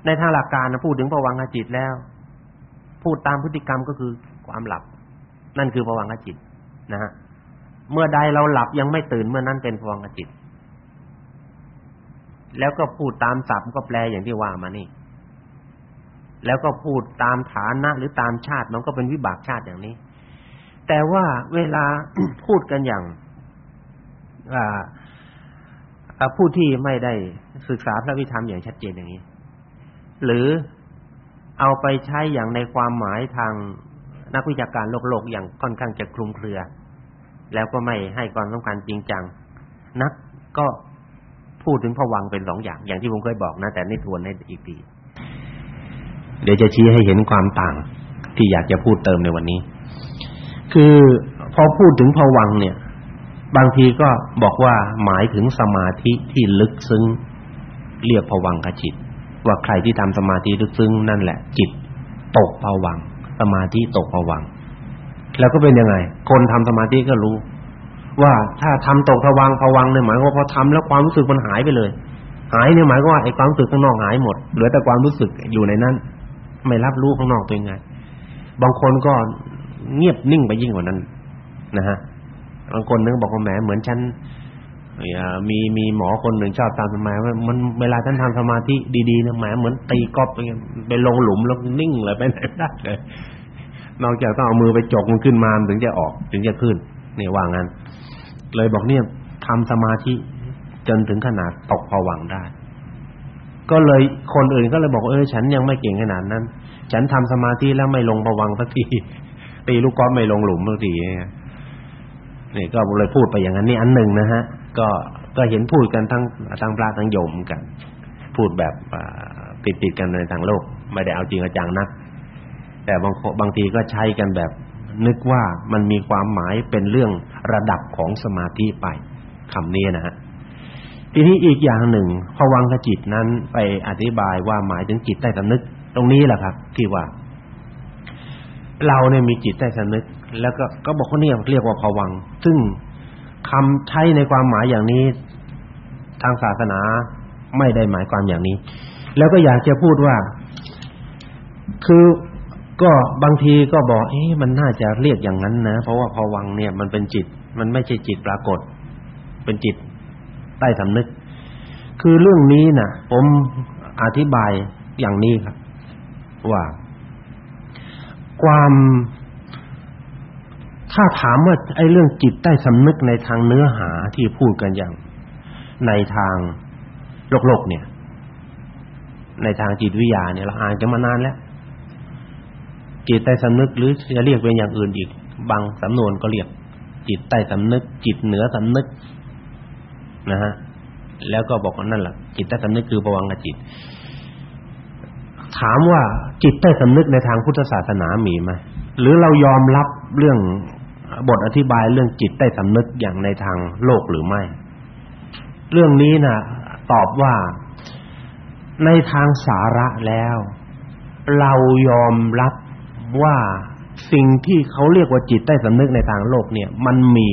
ในทางหลักการนะพูดถึงภวังคจิตแล้ว พูดตามพฤติกรรมก็คือความหลับ นั่นคือภวังคจิตนะฮะเมื่อใดเราหลับยังไม่ตื่นเมื่อนั้นเป็นภวังคจิต แล้วก็พูดตามศัพท์ก็แปลอย่างที่ว่ามานี่ แล้วก็พูดตามฐานะหรือตามชาติมันก็เป็นวิบากชาติอย่างนี้ แต่ว่าเวลาพูดกันอย่างอ่าผู้ที่ไม่ได้ศึกษาพระวิธรรมอย่างชัดเจนอย่างนี้ หรือเอาไปใช้อย่างในความหมายทางนักวิชาการโลกโลกอย่างค่อนข้างจะคลุมเครือ แล้วก็ไม่ให้ความสำคัญจริงจัง นักก็พูดถึงผวังเป็นสองอย่าง อย่างที่ผมเคยบอกนะ แต่นี่ทวนให้อีกที เดี๋ยวจะชี้ให้เห็นความต่าง ที่อยากจะพูดเติมในวันนี้ คือพอพูดถึงผวังเนี่ย บางทีก็บอกว่าหมายถึงสมาธิที่ลึกซึ้งเรียกผวังขจิต ว่าใครที่ทำสมาธิลึกซึ้งนั่นแหละ จิตตกผวัง สมาธิตกผวัง แล้วก็เป็นยังไง คนทำสมาธิก็รู้ ว่าถ้าทำตกผวังผวังเนี่ยหมายว่าพอทำแล้วความรู้สึกมันหายไปเลย หายเนี่ยหมายว่าไอ้ความรู้สึกข้างนอกหายหมดเหลือแต่ความรู้สึกอยู่ในนั้น ไม่รับรู้ข้างนอกเป็นไง บางคนก็เงียบนิ่งไปยิ่งกว่านั้น นะฮะบางคนนึกบอกว่าแหมเหมือนฉันมีมีหมอคนหนึ่งชอบตามสมาว่ามันเวลาท่านทำสมาธิดีๆนะแหมเหมือนตีกอล์ฟไปไปลงหลุมแล้วนิ่งเลยไปไหนได้เลยนอกจากต้องเอามือไปจกมันขึ้นมาถึงจะออกถึงจะขึ้นนี่ว่างั้น เลยบอกเนี่ยทำสมาธิจนถึงขนาดตกผวังได้ ก็เลยคนอื่นก็เลยบอกเออฉันยังไม่เก่งขนาดนั้น ฉันทำสมาธิแล้วไม่ลงผวังสักทีตีลูกกอล์ฟไม่ลงหลุมสักทีนี่ก็เลยพูดไปอย่างนั้นนี่อันหนึ่งนะฮะ ก็ก็เห็นพูดกันทั้งทั้งพระทั้งโยมกัน พูดแบบติดๆกันในทางโลก ไม่ได้เอาจริงเอาจังนัก แต่บางบางทีก็ใช้กันแบบ นึกว่ามันมีความหมายเป็นเรื่องระดับของสมาธิไปคำนี้นะฮะ ทีนี้อีกอย่างหนึ่งภวังคจิตนั้นไปอธิบายว่าหมายถึงจิตใต้สำนึก ตรงนี้แหละครับ ที่ว่า เราเนี่ยมีจิตใต้สำนึก แล้วก็ก็บอกว่านี่เรียกว่าภวัง ซึ่งคำใช้ในความหมายอย่างนี้ ทางศาสนาไม่ได้หมายความอย่างนี้ แล้วก็อยากจะพูดว่า คือก็บางทีก็บอกเอ๊ะมันน่าจะเรียกอย่างนั้นนะ เพราะว่าภวังเนี่ย มันเป็นจิต มันไม่ใช่จิตปรากฏ เป็นจิต ใต้สำนึก คือเรื่องนี้นะ่ะผมอธิบายอย่างนี้ครับ ว่า ความถ้าถามว่าไอ้เรื่องจิตใต้สำนึกในทางเนื้อหาที่พูดกันอย่าง ในทางโลกโลกเนี่ย ในทางจิตวิทยาเนี่ยเราอ่านกันมานานแล้วจิตใต้สำนึกหรือจะเรียกเป็นอย่างอื่นอีก บางสำนวนก็เรียก จิตใต้สำนึก จิตเหนือสำนึก นะฮะแล้วก็บอกว่านั่นแหละจิตใต้สำนึกคือภวังคจิต ถามว่าจิตใต้สำนึกในทางพุทธศาสนามีไหมหรือเรายอมรับเรื่องบทอธิบายเรื่องจิตใต้สำนึกอย่างในทางโลกหรือไม่ เรื่องนี้นะตอบว่าในทางสาระแล้ว เรายอมรับว่าสิ่งที่เขาเรียกว่าจิตใต้สำนึกในทางโลกเนี่ย มันมี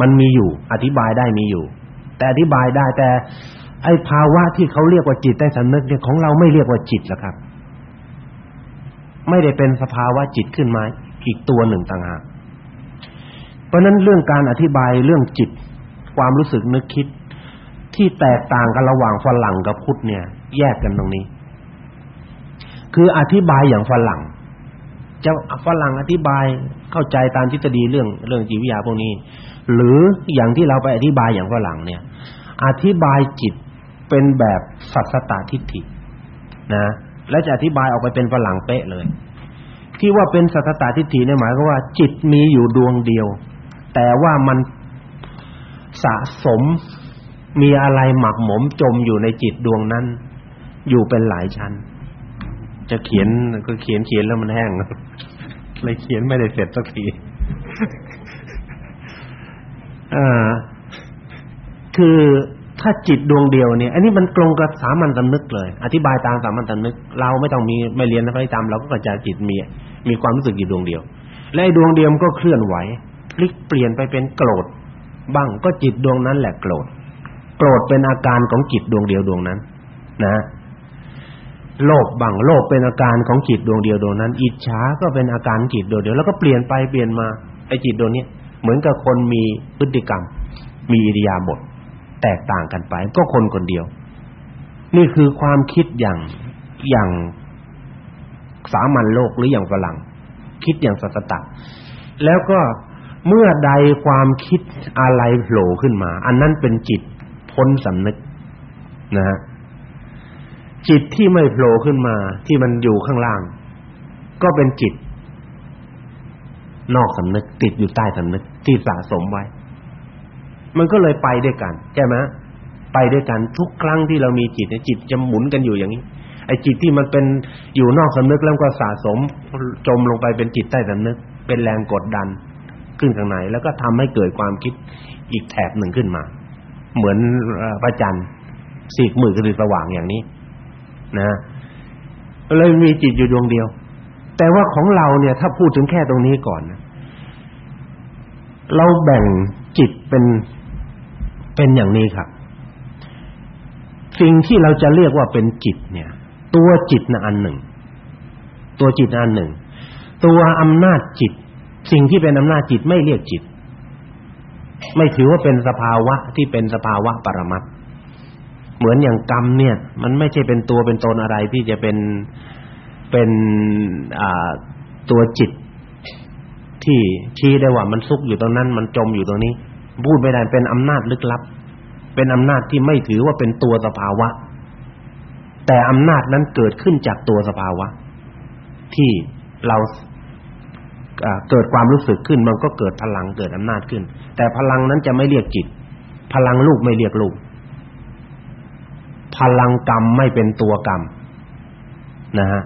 มันมีอยู่ อธิบายได้มีอยู่ แต่อธิบายได้แต่ไอ้ภาวะที่เขาเรียกว่าจิตใต้สำนึกเนี่ยของเราไม่เรียกว่าจิตหรอกครับ ไม่ได้เป็นสภาวะจิตขึ้นมาอีกตัวหนึ่งต่างหากเพราะนั้นเรื่องการอธิบายเรื่องจิต ความรู้สึกนึกคิด ที่แตกต่างกันระหว่างฝรั่งกับพุทธเนี่ย แยกกันตรงนี้ คืออธิบายอย่างฝรั่งจะฝรั่งอธิบายเข้าใจตามทฤษฎีเรื่องเรื่องจิตวิทยาพวกนี้ หรืออย่างที่เราไปอธิบายอย่างฝรั่งเนี่ย อธิบายจิตเป็นแบบสัตสตทิฏฐินะและจะอธิบายออกไปเป็นฝรั่งเป๊ะเลย ที่ว่าเป็นสัตตทิฏฐิเนี่ยหมายความว่าจิตมีอยู่ดวงเดียว แต่ว่ามันสะสมมีอะไรหมักหมมจมอยู่ในจิตดวงนั้น อยู่เป็นหลายชั้น จะเขียนก็เขียนเขียนแล้วมันแห้งเลยเขียนไม่ได้เสร็จสักที คือถ้าจิตดวงเดียวเนี่ย อันนี้มันตรงกับสามัญสำนึกเลย อธิบายตามสามัญสำนึก เราไม่ต้องมีไม่เรียนนะพระธรรมเราก็กระจายจิตมีมีความรู้สึกอยู่ดวงเดียว และดวงเดียวมันก็เคลื่อนไหวพลิกเปลี่ยนไปเป็นโกรธบ้างก็จิตดวงนั้นแหละโกรธ โกรธเป็นอาการของจิตดวงเดียวดวงนั้น นะโลภบ้างโลภเป็นอาการของจิตดวงเดียวดวงนั้น อิจฉาก็เป็นอาการจิตดวงเดียวแล้วก็เปลี่ยนไปเปลี่ยนมาไอ้จิตดวงนี้ เหมือนกับคนมีพฤติกรรม มีอิริยาบถแตกต่างกันไป ก็คนคนเดียว นี่คือความคิดอย่างอย่างสามัญโลกหรืออย่างฝรั่ง คิดอย่างสัตตะแล้วก็เมื่อใดความคิดอะไรโผล่ขึ้นมา อันนั้นเป็นจิตพ้นสำนึกนะฮะจิตที่ไม่โผล่ขึ้นมา ที่มันอยู่ข้างล่าง ก็เป็นจิต นอกสำนึกติดอยู่ใต้สำนึกที่สะสมไว้ มันก็เลยไปด้วยกันใช่ไหมไปด้วยกันทุกครั้งที่เรามีจิตเนี่ยจิตจะหมุนกันอยู่อย่างนี้ไอ้จิตที่มันเป็นอยู่นอกสำนึกแล้วก็สะสมจมลงไปเป็นจิตใต้สำนึก เป็นแรงกดดันขึ้นข้างในแล้วก็ทำให้เกิดความคิดอีกแถบหนึ่งขึ้นมา เหมือนพระจันทร์สีกมือคือสว่างอย่างนี้ นะเลยมีจิตอยู่ดวงเดียว แต่ว่าของเราเนี่ย ถ้าพูดถึงแค่ตรงนี้ก่อนนะเราแบ่งจิตเป็นเป็นอย่างนี้ครับ สิ่งที่เราจะเรียกว่าเป็นจิต เนี่ย ตัวจิตนะอันหนึ่ง ตัวจิตอันหนึ่ง ตัวอำนาจจิต สิ่งที่เป็นอำนาจจิตไม่เรียกจิต ไม่ถือว่าเป็นสภาวะที่เป็นสภาวะปรมัตถ์เหมือนอย่างกรรมเนี่ย มันไม่ใช่เป็นตัวเป็นตนอะไรที่จะเป็น เป็นอ่าตัวจิตที่ชี้ได้ว่ามันซุกอยู่ตรงนั้น มันจมอยู่ตรงนี้ พูดไม่ได้เป็นอำนาจลึกลับ เป็นอำนาจที่ไม่ถือว่าเป็นตัวสภาวะ แต่อำนาจนั้นเกิดขึ้นจากตัวสภาวะ ที่เราเกิดความรู้สึกขึ้น มันก็เกิดพลังเกิดอำนาจขึ้น แต่พลังนั้นจะไม่เรียกจิต พลังลูกไม่เรียกลูกพลังกรรมไม่เป็นตัวกรรมนะฮะ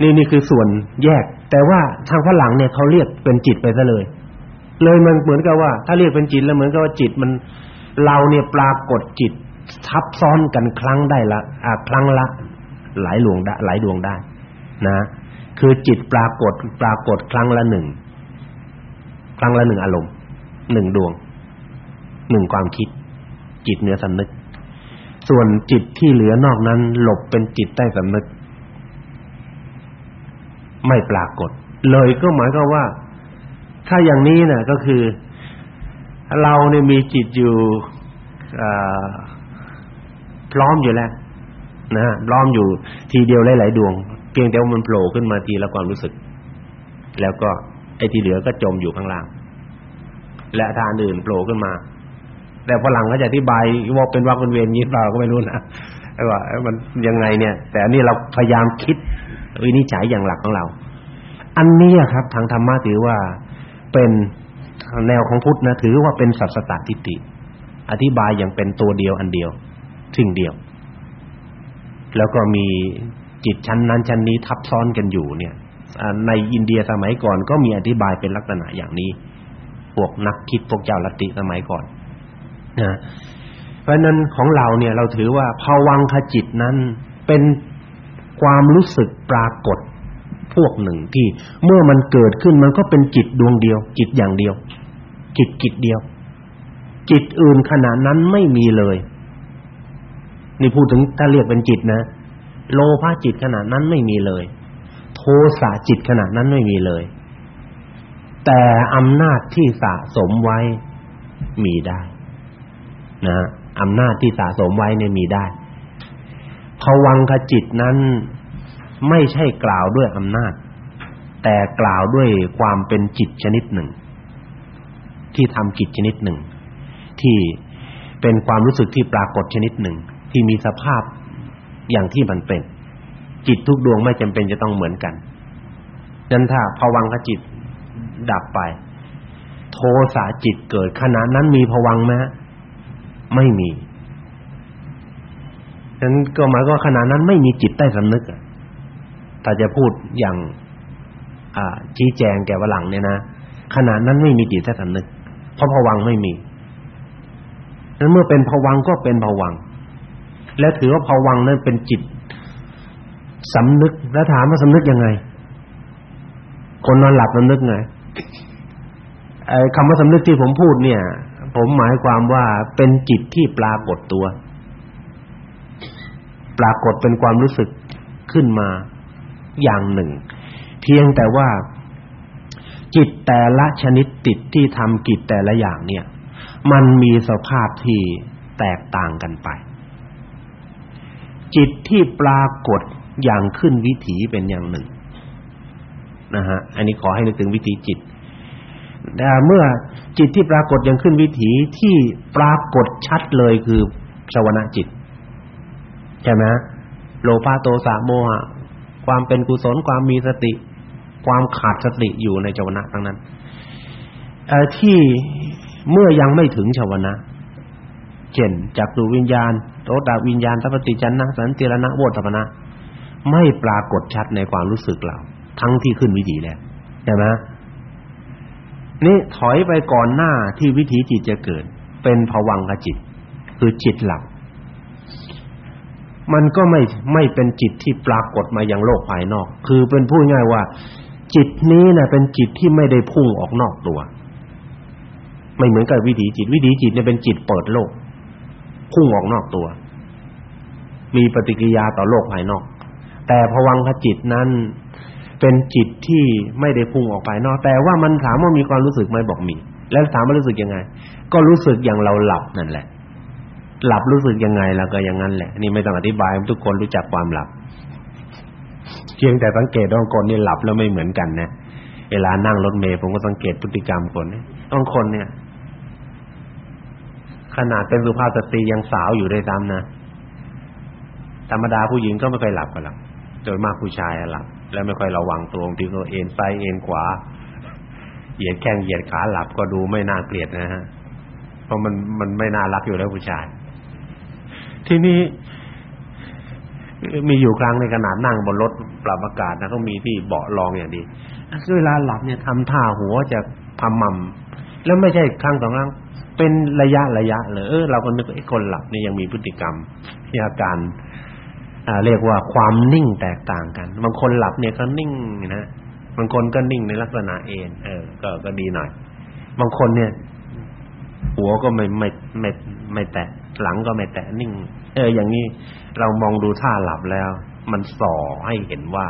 นี่นี่คือส่วนแยก แต่ว่าทางฝรั่งเนี่ยเขาเรียกเป็นจิตไปซะเลย เลยมันเหมือนกับว่า ถ้าเรียกเป็นจิตแล้วเหมือนกับว่าจิตมันเราเนี่ยปรากฏจิตทับซ้อนกันครั้งได้ละอ่าครั้งละ หลายดวงได้หลายดวงได้ นะ คือจิตปรากฏปรากฏครั้งละหนึ่งครั้งละหนึ่งอารมณ์หนึ่งดวงหนึ่งความคิด จิตเหนือสำนึก ส่วนจิตที่เหลือนอกนั้น หลบเป็นจิตใต้สำนึก ไม่ปรากฏ เลยก็หมายความว่า ถ้าอย่างนี้น่ะก็คือ เราเนี่ยมีจิตอยู่พร้อมอยู่แล้วนะฮะพร้อมอยู่ทีเดียวหลายๆดวง เพียงแต่ว่ามันโผล่ขึ้นมาทีละความรู้สึก แล้วก็ไอ้ที่เหลือก็จมอยู่ข้างล่าง และทานอื่นโผล่ขึ้นมาแต่ฝรั่งก็จะอธิบายว่าเป็นวรรคเป็นเวรนี้เปล่าก็ไม่รู้นะว่ามันยังไงเนี่ย แต่อันนี้เราพยายามคิด วินิจฉัยอย่างหลักของเรา อันนี้ครับ ทางธรรมะถือว่าเป็นแนวของพุทธนะถือว่าเป็นสัจตทิฏฐิอธิบายอย่างเป็นตัวเดียวอันเดียวสิ่งเดียว แล้วก็มีจิตชั้นนั้นชั้นนี้ทับซ้อนกันอยู่เนี่ยในอินเดียสมัยก่อนก็มีอธิบายเป็นลักษณะอย่างนี้ พวกนักคิดพวกเจ้าลัทธิสมัยก่อนนะเพราะนั้นของเราเนี่ยเราถือว่าภวังคจิตนั้นเป็น ความรู้สึกปรากฏพวกหนึ่งที่เมื่อมันเกิดขึ้นมันก็เป็นจิตดวงเดียว จิตอย่างเดียว จิตจิตเดียว จิตอื่นขณะนั้นไม่มีเลยนี่พูดถึงถ้าเรียกเป็นจิตนะ โลภะจิตขณะนั้นไม่มีเลย โทสะจิตขณะนั้นไม่มีเลย แต่อำนาจที่สะสมไว้มีได้ นะอำนาจที่สะสมไว้เนี่ยมีได้ ภวังคจิตนั้นไม่ใช่กล่าวด้วยอำนาจ แต่กล่าวด้วยความเป็นจิตชนิดหนึ่ง ที่ทำกิจชนิดหนึ่ง ที่เป็นความรู้สึกที่ปรากฏชนิดหนึ่ง ที่มีสภาพอย่างที่มันเป็น จิตทุกดวงไม่จำเป็นจะต้องเหมือนกันนั้นถ้าภวังคจิตดับไป โทสะจิตเกิดขณะนั้นมีภวังไหมไม่มี ฉะนั้นก็หมายก็ขณะนั้นไม่มีจิตใต้สำนึกถ้าจะพูดอย่างอ่าชี้แจงแก่วหลังเนี่ยนะขณะนั้นไม่มีจิตใต้สำนึก เพราะภวังไม่มีนั้นเมื่อเป็นภวังก็เป็นภวัง และถือว่าภวังนั้นเป็นจิตสำนึก แล้วถามว่าสำนึกยังไง คนนอนหลับสำนึกไงไอ้คำว่าสำนึกที่ผมพูดเนี่ย ผมหมายความว่าเป็นจิตที่ปรากฏตัว ปรากฏเป็นความรู้สึกขึ้นมาอย่างหนึ่ง เพียงแต่ว่าจิตแต่ละชนิดติดที่ทำกิจแต่ละอย่างเนี่ย มันมีสภาพที่แตกต่างกันไป จิตที่ปรากฏอย่างขึ้นวิถีเป็นอย่างหนึ่งนะฮะอันนี้ขอให้นึกถึงวิถีจิตแต่เมื่อจิตที่ปรากฏอย่างขึ้นวิถีที่ปรากฏชัดเลยคือชวนะจิต ใช่ไหมโลภะโทสะโมหะความเป็นกุศลความมีสติ ความขาดสติอยู่ในชวนะทั้งนั้นเอ่อที่เมื่อยังไม่ถึงชวนะเช่นจักรวิญญาณโสตาวิญญาณสัพติจันนะสันติรณะโวฏฐันะไม่ปรากฏชัดในความรู้สึกเรา ทั้งที่ขึ้นวิถีแล้วใช่ไหมนี่ถอยไปก่อนหน้าที่วิถีจิตจะเกิด เป็นภวังคจิต คือจิตหลับ มันก็ไม่ไม่เป็นจิตที่ปรากฏมายังโลกภายนอก คือเป็นพูดง่ายว่า จิตนี้นะ่ะเป็นจิตที่ไม่ได้พุ่งออกนอกตัว ไม่เหมือนกับวิถีจิต วิถีจิตเนี่ยเป็นจิตเปิดโลก พุ่งออกนอกตัว มีปฏิกิริยาต่อโลกภายนอก แต่ภวังคจิตนั้นเป็นจิตที่ไม่ได้พุ่งออกภายนอก แต่ว่ามันถามว่ามีความรู้สึกไหมบอกมี แล้วถามว่ารู้สึกยังไง ก็รู้สึกอย่างเราหลับนั่นแหละ หลับรู้สึกยังไงแล้วก็อย่างนั้นแหละ นี่ไม่ต้องอธิบายทุกคนรู้จักความหลับเพียงแต่สังเกตว่าคนนี่หลับแล้วไม่เหมือนกันนะเวลานั่งรถเมล์ผมก็สังเกตพฤติกรรมคนบางคนเนี่ย ขนาดเป็นสุภาพสตรียังสาวอยู่ได้ตามนะธรรมดาผู้หญิงก็ไม่ค่อยหลับกันหรอกโดยมากผู้ชายหลับ แล้วไม่ค่อยระวังตัวบางทีก็เอ็นซ้ายเอ็นขวาเหยียดแข้งเหยียดขาหลับก็ดูไม่น่าเกลียดนะฮะเพราะมันมันไม่น่ารักอยู่แล้วผู้ชาย ทีนี้มีอยู่ครั้งในขนาดนั่งบนรถปรับอากาศนะเขามีที่เบาะรองอย่างดีเวลาหลับเนี่ยทำท่าหัวจะพำมั่มแล้วไม่ใช่ครั้งสองครั้งเป็นระยะระยะเลยเออเราก็นึกไอ้คนหลับนี่ยังมีพฤติกรรมมีอาการอ่าเรียกว่าความนิ่งแตกต่างกัน บางคนหลับเนี่ยก็นิ่งนะบางคนก็นิ่งในลักษณะเอนเออ ก็ก็ดีหน่อย บางคนเนี่ย หัวก็ไม่ไม่ไม่ไม่แตะหลังก็ไม่แตะนิ่ง อออย่างนี้เรามองดูท่าหลับแล้ว มันส่อให้เห็นว่า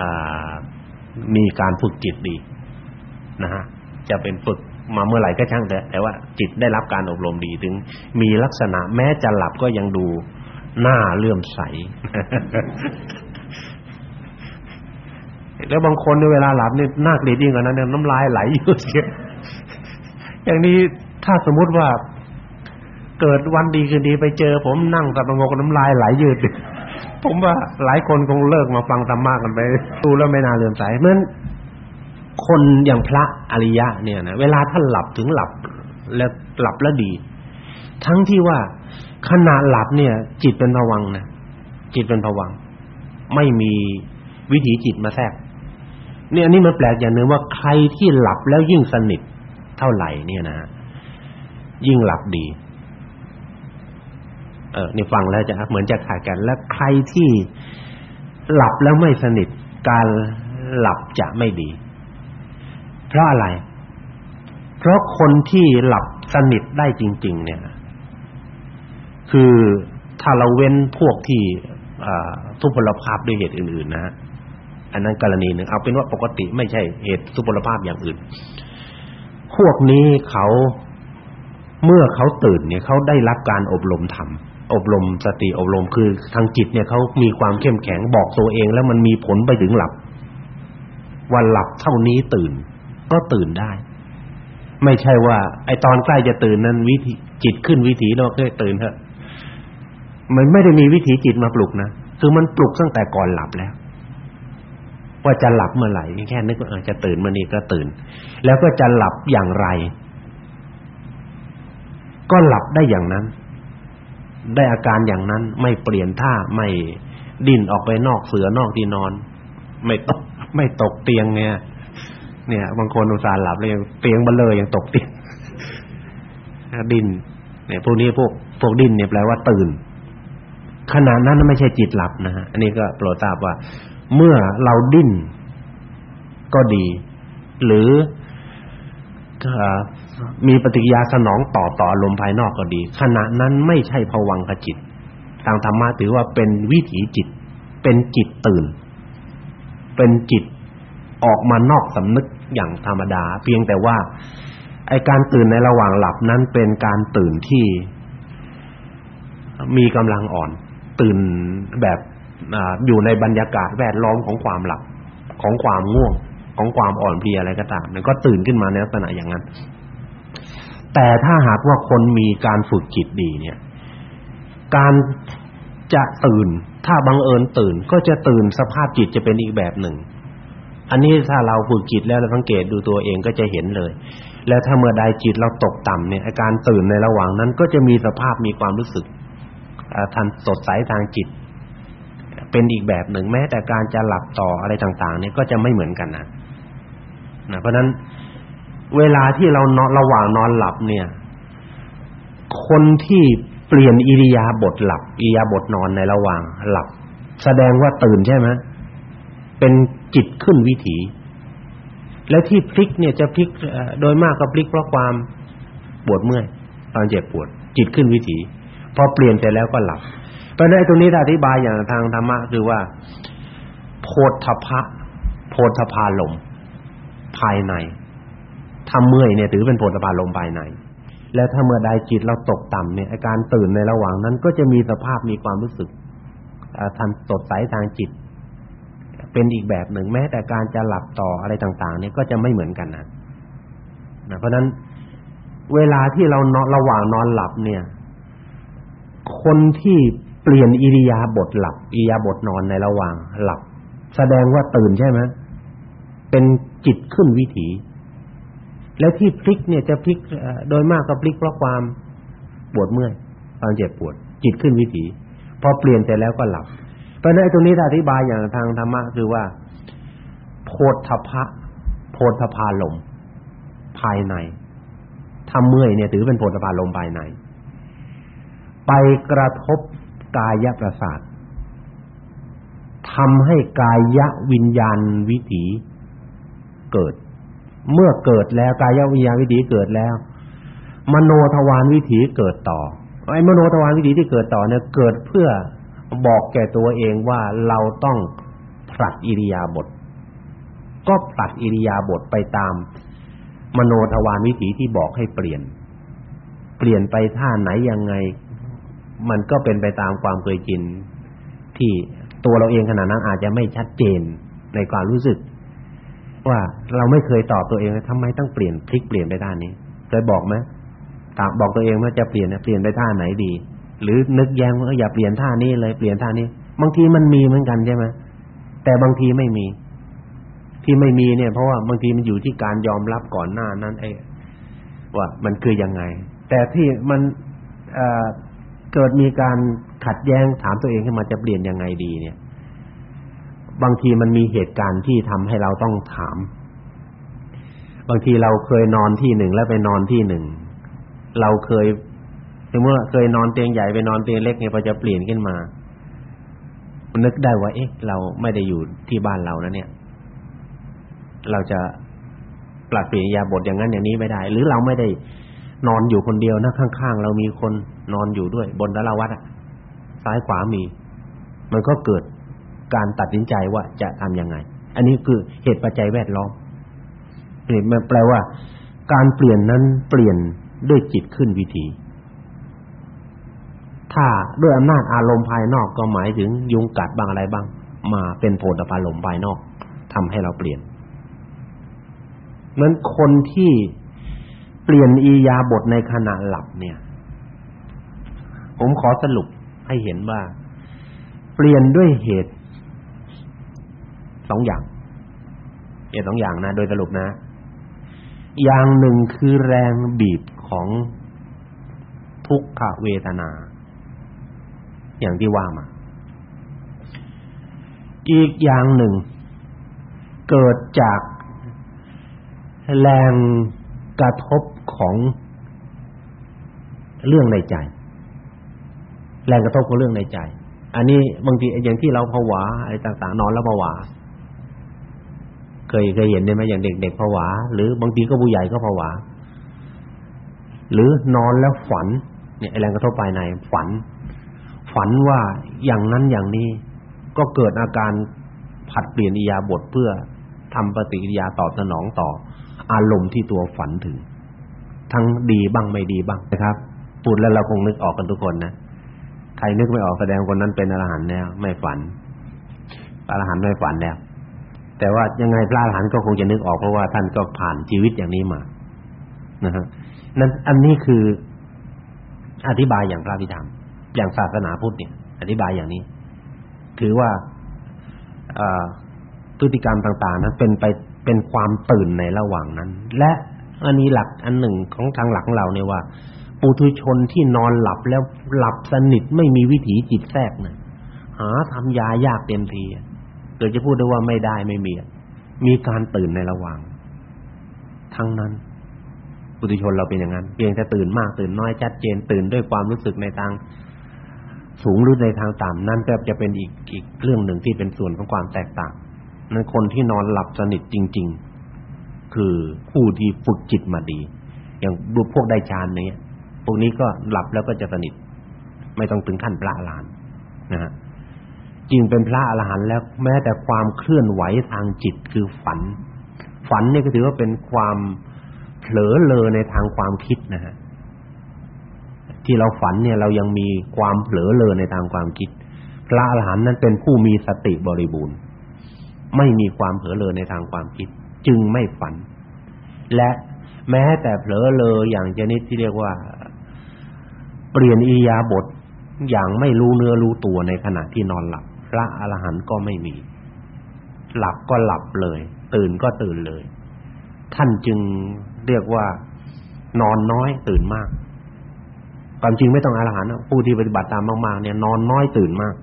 อ่ามีการฝึกจิตดีนะฮะจะเป็นฝึกมาเมื่อไหร่ก็ช่างแต่แต่ว่าจิตได้รับการอบรมดีถึง มีลักษณะแม้จะหลับก็ยังดูหน้าเลื่อมใส แล้วบางคนในเวลาหลับนี่น่าเกลียดยิ่งกว่านั้นน้ำลายไหลอยู่เสียอย่างนี้ถ้าสมมุติว่า เกิดวันดีคืนดีไปเจอ ผมนั่งสับประงกน้ำลายไหลยืด ผมว่าหลายคนคงเลิกมาฟังธรรมะกันไปดูแล้วไม่น่าเลื่อมใสเหมือนคนอย่างพระอริยะเนี่ยนะเวลาท่านหลับถึงหลับแล้วหลับแล้วดี ทั้งที่ว่าขณะหลับเนี่ย จิตเป็นภวังนะจิตเป็นภวัง ไม่มีวิถีจิตมาแทรกเนี่ยอันนี้มันแปลกอย่างนึงว่าใครที่หลับแล้วยิ่งสนิทเท่าไหร่เนี่ยนะยิ่งหลับดี เออนี่ฟังแล้วจะเหมือนจะขาดกัน และใครที่หลับแล้วไม่สนิทการหลับจะไม่ดี เพราะอะไร เพราะคนที่หลับสนิทได้จริง ๆ เนี่ย คือถ้าเราเว้นพวกที่ทุพพลภาพด้วยเหตุอื่น ๆ นะ อันนั้นกรณีหนึ่งเอาเป็นว่าปกติไม่ใช่เหตุทุพพลภาพอย่างอื่น พวกนี้เขาเมื่อเขาตื่นเนี่ยเขาได้รับการอบรมธรรม อบรมสติอบรมคือทางจิตเนี่ยเขามีความเข้มแข็งบอกตัวเองแล้วมันมีผลไปถึงหลับวันหลับเท่านี้ตื่น ก็ตื่นได้ ไม่ใช่ว่า ไอตอนใกล้จะตื่นนั้นวิธีจิตขึ้นวิถีแล้วก็ตื่นเถอะมันไม่ได้มีวิถีจิตมาปลุกนะคือมันปลุกตั้งแต่ก่อนหลับแล้ว ว่าจะหลับเมื่อไหร่แค่นึกว่าจะตื่นเมื่อนี้ก็ตื่น แล้วก็จะหลับอย่างไร ก็หลับได้อย่างนั้น ได้อาการอย่างนั้น ไม่เปลี่ยนท่าไม่ดิ้นออกไปนอกเสือนอกที่นอน ไม่ตก ไม่ตกเตียงเนี่ย เนี่ย บางคนอุตส่าห์หลับเลยเตียงเบลเลยยังตกเตียงดิ้นเนี่ยพวกนี้พวกพวกดิ้นเนี่ยแปลว่าตื่นขณะนั้นไม่ใช่จิตหลับนะฮะอันนี้ก็โปรดทราบว่า เมื่อเราดิ้นก็ดี หรือ มีปฏิกิริยาสนองต่อต่อลมภายนอกก็ดี ขณะนั้นไม่ใช่ภวังคจิต ทางธรรมะถือว่าเป็นวิถีจิต เป็นจิตตื่น เป็นจิตออกมานอกสำนึกอย่างธรรมดา เพียงแต่ว่าไอการตื่นในระหว่างหลับนั้นเป็นการตื่นที่ มีกำลังอ่อน ตื่นแบบอยู่ในบรรยากาศแวดล้อมของความหลับของความง่วงของความอ่อนเพลียอะไรก็ตามมันก็ตื่นขึ้นมาในลักษณะอย่างนั้น แต่ถ้าหากว่าคนมีการฝึกจิตดีเนี่ย การจะตื่น ถ้าบังเอิญตื่น ก็จะตื่นสภาพจิตจะเป็นอีกแบบหนึ่ง อันนี้ถ้าเราฝึกจิตแล้วเราสังเกตดูตัวเองก็จะเห็นเลย แล้วถ้าเมื่อใดจิตเราตกต่ำเนี่ยอาการตื่นในระหว่างนั้นก็จะมีสภาพมีความรู้สึกทันสดใสทางจิต เป็นอีกแบบหนึ่งแม้แต่การจะหลับต่ออะไรต่าง ๆ เนี่ยก็จะไม่เหมือนกันนะนะเพราะนั้น เวลาที่เรานอนระหว่างนอนหลับเนี่ย คนที่เปลี่ยนอิริยาบถหลับอิริยาบถนอนในระหว่างหลับ แสดงว่าตื่นใช่ไหมเป็นจิตขึ้นวิถี และที่พลิกเนี่ยจะพลิกโดยมากก็พลิกเพราะความปวดเมื่อยตอนเจ็บปวด จิตขึ้นวิถีพอเปลี่ยนไปแล้วก็หลับเพราะในตรงนี้อธิบายอย่างทางธรรมะคือว่า โพธพะโพธพาลมภายใน ถ้าเมื่อยเนี่ยถือเป็นโพธพาลมภายใน แล้วถ้าเมื่อใดจิตเราตกต่ำเนี่ยอาการตื่นในระหว่างนั้น ก็จะมีสภาพมีความรู้สึกทันสดใสทางจิต เป็นอีกแบบหนึ่งแม้แต่การจะหลับต่ออะไรต่าง ๆ เนี่ยก็จะไม่เหมือนกันนะนะเพราะนั้นเวลาที่เรานอนระหว่างนอนหลับเนี่ย คนที่เปลี่ยนอิริยาบถหลับอิริยาบถนอนในระหว่างหลับ แสดงว่าตื่นใช่ไหมเป็นจิตขึ้นวิถี แล้วที่พลิกเนี่ยจะพลิกโดยมากก็พลิกเพราะความปวดเมื่อยความเจ็บปวด จิตขึ้นวิถีพอเปลี่ยนเสร็จแล้วก็หลับเพราะฉะนั้นตรงนี้อธิบายอย่างทางธรรมะคือว่าโพธพะโพธพาลมภายในถ้าเมื่อยเนี่ยถือเป็นโพธพาลมภายใน ไปกระทบกายประสาททำให้กายวิญญาณวิถีเกิด เมื่อเกิดแล้วกายวิญญาณวิถีเกิดแล้ว มโนทวารวิถีเกิดต่อไอ้มโนทวารวิถีที่เกิดต่อเนี่ยเกิดเพื่อบอกแก่ตัวเองว่าเราต้องผลัดอิริยาบถก็ผลัดอิริยาบถไปตาม มโนทวารวิถีที่บอกให้เปลี่ยน เปลี่ยนไปท่าไหนยังไง มันก็เป็นไปตามความเคยชินที่ตัวเราเองขณะนั้นอาจจะไม่ชัดเจนในความรู้สึก ว่าเราไม่เคยตอบตัวเองทำไมต้องเปลี่ยนพลิกเปลี่ยนไปด้านนี้เคยบอกไหมตอบบอกตัวเองว่าจะเปลี่ยนเปลี่ยนไปท่าไหนดี หรือนึกแย้งว่าอย่าเปลี่ยนท่านี้เลยเปลี่ยนท่านี้ บางทีมันมีเหมือนกันใช่ไหมแต่บางทีไม่มี ที่ไม่มีเนี่ยเพราะว่าบางทีมันอยู่ที่การยอมรับก่อนหน้านั้นไอ้ว่ามันคือยังไง แต่ที่มันเอ่อเกิดมีการขัดแย้งถามตัวเองขึ้นมาจะเปลี่ยนยังไงดีเนี่ย บางทีมันมีเหตุการณ์ที่ทำให้เราต้องถาม บางทีเราเคยนอนที่หนึ่งแล้วไปนอนที่หนึ่ง เราเคยเมื่อเคยนอนเตียงใหญ่ไปนอนเตียงเล็กเนี่ยพอจะเปลี่ยนขึ้นมานึกได้ว่า เอ๊ะ เราไม่ได้อยู่ที่บ้านเรานะเนี่ย เราจะปรับเปลี่ยนยาบทอย่างนั้นอย่างนี้ไม่ได้ หรือเราไม่ได้นอนอยู่คนเดียวนะข้างๆเรามีคนนอนอยู่ด้วย บนดาราวัดอะซ้ายขวามี มันก็เกิด การตัดสินใจว่าจะทำยังไง อันนี้คือเหตุปัจจัยแวดล้อมนี่มันแปลว่า การเปลี่ยนนั้นเปลี่ยนด้วยจิตขึ้นวิถี ถ้าด้วยอำนาจอารมณ์ภายนอกก็หมายถึงยุงกัดบางอะไรบ้าง มาเป็นโพธพาลมภายนอกทำให้เราเปลี่ยนเหมือนคนที่เปลี่ยนอียาบทในขณะหลับเนี่ย ผมขอสรุปให้เห็นว่า เปลี่ยนด้วยเหตุ สองอย่างเอ่สองอย่างนะโดยสรุปนะ อย่างหนึ่งคือแรงบีบของทุกขเวทนา อย่างที่ว่ามา อีกอย่างหนึ่ง เกิดจากแรงกระทบของเรื่องในใจ แรงกระทบของเรื่องในใจ อันนี้บางทีอย่างที่เราผวาอะไรต่างๆ นอนแล้วผวา เคยเคยเห็นได้ไหมอย่างเด็กๆผวาหรือบางทีก็ผู้ใหญ่ก็ผวาหรือนอนแล้วฝันเนี่ยแรงกระทบภายในฝัน ฝันว่าอย่างนั้นอย่างนี้ก็เกิดอาการผัดเปลี่ยนอิยาบทเพื่อทำปฏิกิริยาตอบสนองต่อ อารมณ์ที่ตัวฝันถึง ทั้งดีบ้างไม่ดีบ้างนะครับพูดแล้วเราคงนึกออกกันทุกคนนะใครนึกไม่ออกแสดงคนนั้นเป็นอรหันต์แล้วไม่ฝันอรหันต์ไม่ฝันแล้ว แต่ว่ายังไงพระอรหันต์ก็คงจะนึกออกเพราะว่าท่านก็ผ่านชีวิตอย่างนี้มานะฮะนั้นอันนี้คืออธิบายอย่างพระพิธรรมอย่างศาสนาพุทธเนี่ย อธิบายอย่างนี้ ถือว่าพฤติกรรมต่าง ๆ นั้นเป็นไปเป็นความตื่นในระหว่างนั้น และอันนี้หลักอันหนึ่งของทางหลักของเราเนี่ยว่าปุถุชนที่นอนหลับแล้วหลับสนิทไม่มีวิถีจิตแทรกนะหาทำยายากเต็มที เกิดจะพูดได้ว่าไม่ได้ไม่มี มีการตื่นในระหว่าง ทั้งนั้นปุถุชนเราเป็นอย่างนั้นเพียงแต่ตื่นมากตื่นน้อยชัดเจนตื่นด้วยความรู้สึกในทางสูงหรือในทางต่ำนั่นก็จะเป็นอีกอีกเรื่องหนึ่งที่เป็นส่วนของความแตกต่างนั้นคนที่นอนหลับสนิทจริง ๆ คือผู้ที่ฝึกจิตมาดี อย่างพวกได้ฌานเนี้พวกนี้ก็หลับแล้วก็จะสนิท ไม่ต้องถึงขั้นพระอรหันต์นะฮะ จริงเป็นพระอรหันต์แล้วแม้แต่ความเคลื่อนไหวทางจิตคือฝัน ฝันนี่ก็ถือว่าเป็นความเผลอเลอในทางความคิดนะฮะที่เราฝันเนี่ยเรายังมีความเผลอเลอในทางความคิด พระอรหันต์นั้นเป็นผู้มีสติบริบูรณ์ ไม่มีความเผลอเลอในทางความคิด จึงไม่ฝัน และแม้แต่เผลอเลออย่างชนิดที่เรียกว่า เปลี่ยนอิริยาบถอย่างไม่รู้เนื้อรู้ตัวในขณะที่นอนหลับ พระอรหันต์ก็ไม่มี หลับก็หลับเลย ตื่นก็ตื่นเลย ท่านจึงเรียกว่านอนน้อย ตื่นมากความจริงไม่ต้องอรหันต์ผู้ที่ปฏิบัติตามมากๆเนี่ยนอนน้อยตื่นมาก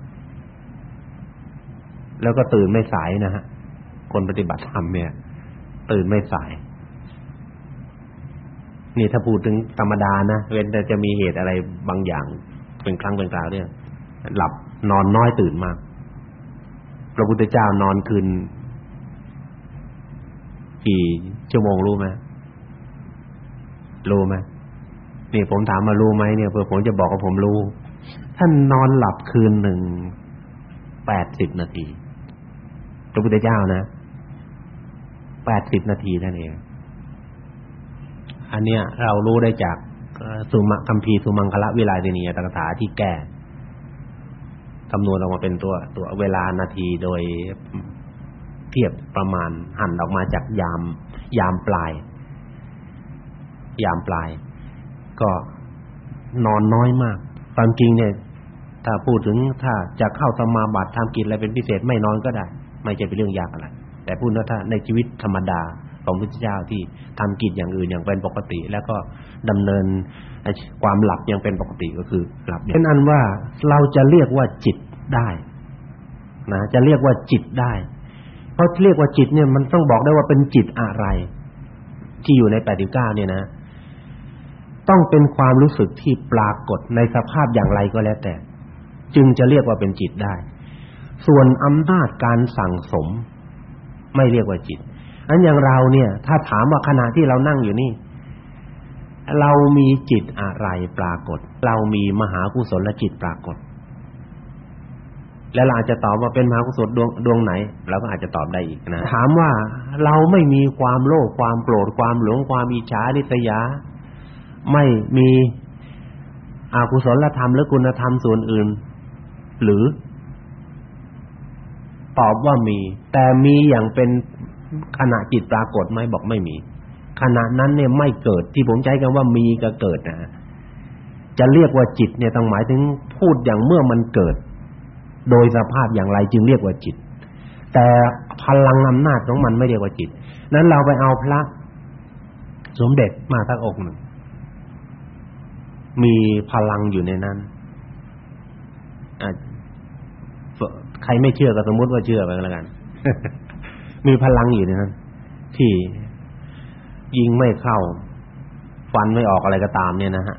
แล้วก็ตื่นไม่สายนะฮะคนปฏิบัติธรรมเนี่ย ตื่นไม่สายนี่ถ้าพูดถึงธรรมดานะเว้นแต่จะมีเหตุอะไรบางอย่าง เป็นครั้งเป็นคราวเนี่ยหลับนอนน้อยตื่นมาก ระพุทธเจ้านอนคืนกี่ชั่วโมงรู้ไหมรู้ไหมนี่ผมถามมารู้ไหมเนี่ยเพื่อผมจะบอกว่าผมรู้ ท่านนอนหลับคืนหนึ่งแปดสิบนาทีพระพุทธเจ้านะแปดสิบนาทีนั่นเอง อันเนี้ยเรารู้ได้จากสุมคัมภีร์สุมังคละวิลาดินียตถาที่แก้ คำนวณออกมาเป็นตัวตัวเวลานาทีโดยเทียบประมาณหั่นออกมาจากยาม ยามปลาย ยามปลาย ก็นอนน้อยมากความจริงเนี่ย ถ้าพูดถึงถ้าจะเข้าสมาบัติทำกิจอะไรเป็นพิเศษไม่นอนก็ได้ ไม่ใช่เป็นเรื่องยากอะไรแต่พูดว่าถ้าในชีวิตธรรมดา ของพุทธเจ้าที่ทำกิจอย่างอื่นอย่างเป็นปกติ แล้วก็ดำเนินความหลับยังเป็นปกติก็คือหลับเป็นอันว่าเราจะเรียกว่าจิตได้นะจะเรียกว่าจิตได้เพราะเรียกว่าจิตเนี่ยมันต้องบอกได้ว่าเป็นจิตอะไร ที่อยู่ใน89เนี่ยนะต้องเป็นความรู้สึกที่ปรากฏในสภาพอย่างไรก็แล้วแต่ จึงจะเรียกว่าเป็นจิตได้ ส่วนอำนาจการสั่งสม ไม่เรียกว่าจิต อันอย่างเราเนี่ย ถ้าถามว่าขณะที่เรานั่งอยู่นี่ เรามีจิตอะไรปรากฏ เรามีมหากุศลจิตปรากฏ แล้วเราอาจจะตอบว่าเป็นมหากุศลดวงดวงไหนเราก็อาจจะตอบได้อีกนะถามว่าเราไม่มีความโลภความโกรธความหลงความอิจฉาริษยา ไม่มีอากุศลธรรมหรือคุณธรรมส่วนอื่น หรือ ตอบว่ามี แต่มีอย่างเป็น ขณะจิตปรากฏไหมบอกไม่มี ขณะนั้นเนี่ยไม่เกิดที่ผมใช้คำว่ามีก็เกิดนะจะเรียกว่าจิตเนี่ยต้องหมายถึงพูดอย่างเมื่อมันเกิด โดยสภาพอย่างไรจึงเรียกว่าจิต แต่พลังอำนาจของมันไม่เรียกว่าจิต นั้นเราไปเอาพระสมเด็จมาสักองค์หนึ่ง มีพลังอยู่ในนั้นใครไม่เชื่อก็สมมติว่าเชื่อไปก็แล้วกัน มีพลังอยู่ในนั้นที่ยิงไม่เข้า ฟันไม่ออกอะไรก็ตามเนี่ยนะฮะ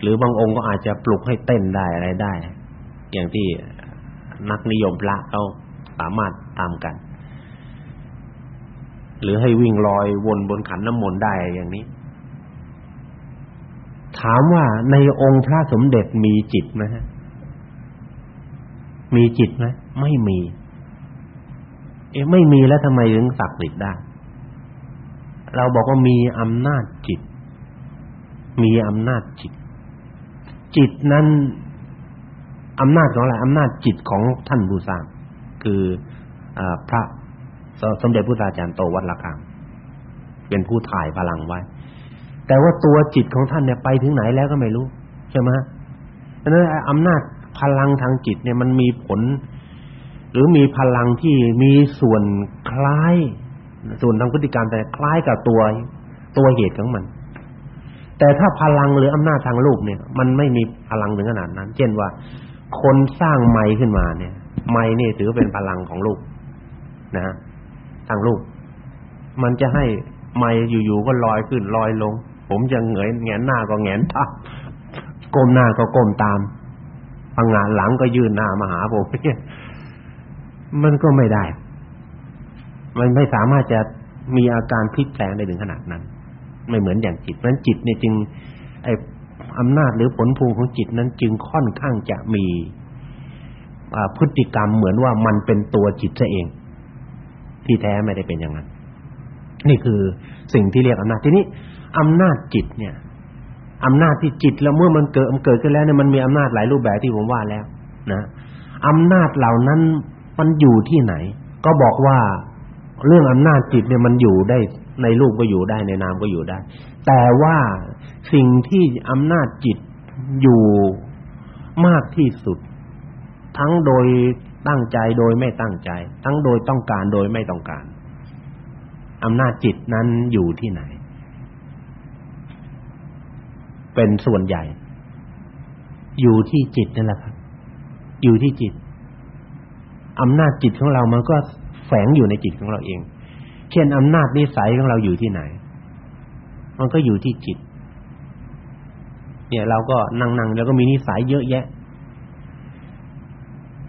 หรือบางองค์ก็อาจจะปลุกให้เต้นได้อะไรได้ อย่างที่นักนิยมพระเขาสามารถทำกัน หรือให้วิ่งลอยวนบนขันน้ำมนต์ได้อย่างนี้ ถามว่าในองค์พระสมเด็จมีจิตไหมฮะมีจิตไหมไม่มี อ๊ะไม่มีแล้วทำไมถึงศักดิ์สิทธิ์ได้ เราบอกว่ามีอำนาจจิต มีอำนาจจิต จิตนั้นอำนาจของอะไรอำนาจจิตของท่านบูชาคืออพระสมเด็จพระอาจารย์โตวัดละคังเป็นผู้ถ่ายพลังไว้ แต่ว่าตัวจิตของท่านเนี่ยไปถึงไหนแล้วก็ไม่รู้ใช่ไหมเพราะนั้นอำนาจพลังทางจิตเนี่ยมันมีผล รือมีพลังที่มีส่วนคล้ายส่วนทางพฤติกรรมแต่คล้ายกับตัวตัวเหตุของมัน แต่ถ้าพลังหรืออำนาจทางรูปเนี่ย มันไม่มีพลังถึงขนาดนั้น เช่นว่า คนสร้างไม้ขึ้นมาเนี่ย ไม้นี่ถือเป็นพลังของรูปนะฮะทางรูป มันจะให้ไม้อยู่ๆก็ลอยขึ้นลอยลง ผมจะเหงยแงนหน้าก็แงนตาก้มหน้าก็ก้มตามพังงานหลังก็ยืนหน้ามาหาผมเนี่ย มันก็ไม่ได้ มันไม่สามารถจะมีอาการพลิกแปลงได้ถึงขนาดนั้น ไม่เหมือนอย่างจิตนั้นจิตเนี่ยจึง ไอ้อำนาจหรือผลพวงของจิตนั้นจึงค่อนข้างจะมีพฤติกรรมเหมือนว่ามันเป็นตัวจิตซะเอง ที่แท้ไม่ได้เป็นอย่างนั้น นี่คือสิ่งที่เรียกอำนาจทีนี้อำนาจจิตเนี่ยอำนาจที่จิตแล้วเมื่อมันเกิดมันเกิดขึ้นแล้วเนี่ยมันมีอำนาจหลายรูปแบบที่ผมว่าแล้ว นะอำนาจเหล่านั้น มันอยู่ที่ไหน ก็บอกว่าเรื่องอำนาจจิตเนี่ยมันอยู่ได้ในรูปก็อยู่ได้ในนามก็อยู่ได้ แต่ว่าสิ่งที่อำนาจจิตอยู่มากที่สุด ทั้งโดยตั้งใจโดยไม่ตั้งใจ ทั้งโดยต้องการโดยไม่ต้องการอำนาจจิตนั้นอยู่ที่ไหน เป็นส่วนใหญ่ อยู่ที่จิตนั่นแหละครับ อยู่ที่จิต อำนาจจิตของเรามันก็แฝงอยู่ในจิตของเราเอง เช่นอำนาจนิสัยของเราอยู่ที่ไหน มันก็อยู่ที่จิต เนี่ยเราก็นั่งๆแล้วก็มีนิสัยเยอะแยะ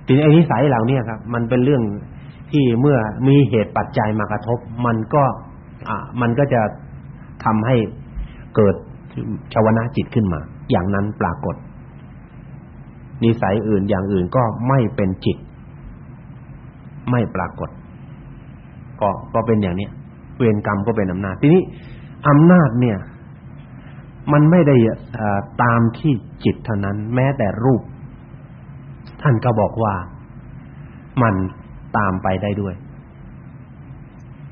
ทีนี้ไอ้นิสัยเหล่านี้ครับ มันเป็นเรื่องที่เมื่อมีเหตุปัจจัยมากระทบ มันก็ อ่ามันก็จะทำให้เกิดชาวนะจิตขึ้นมา อย่างนั้นปรากฏ นิสัยอื่นอย่างอื่นก็ไม่เป็นจิต ไม่ปรากฏ ก็ก็เป็นอย่างนี้เวรกรรมก็เป็นอำนาจ ทีนี้อำนาจเนี่ย มันไม่ได้ตามที่จิตเท่านั้น แม้แต่รูป ท่านก็บอกว่ามันตามไปได้ด้วย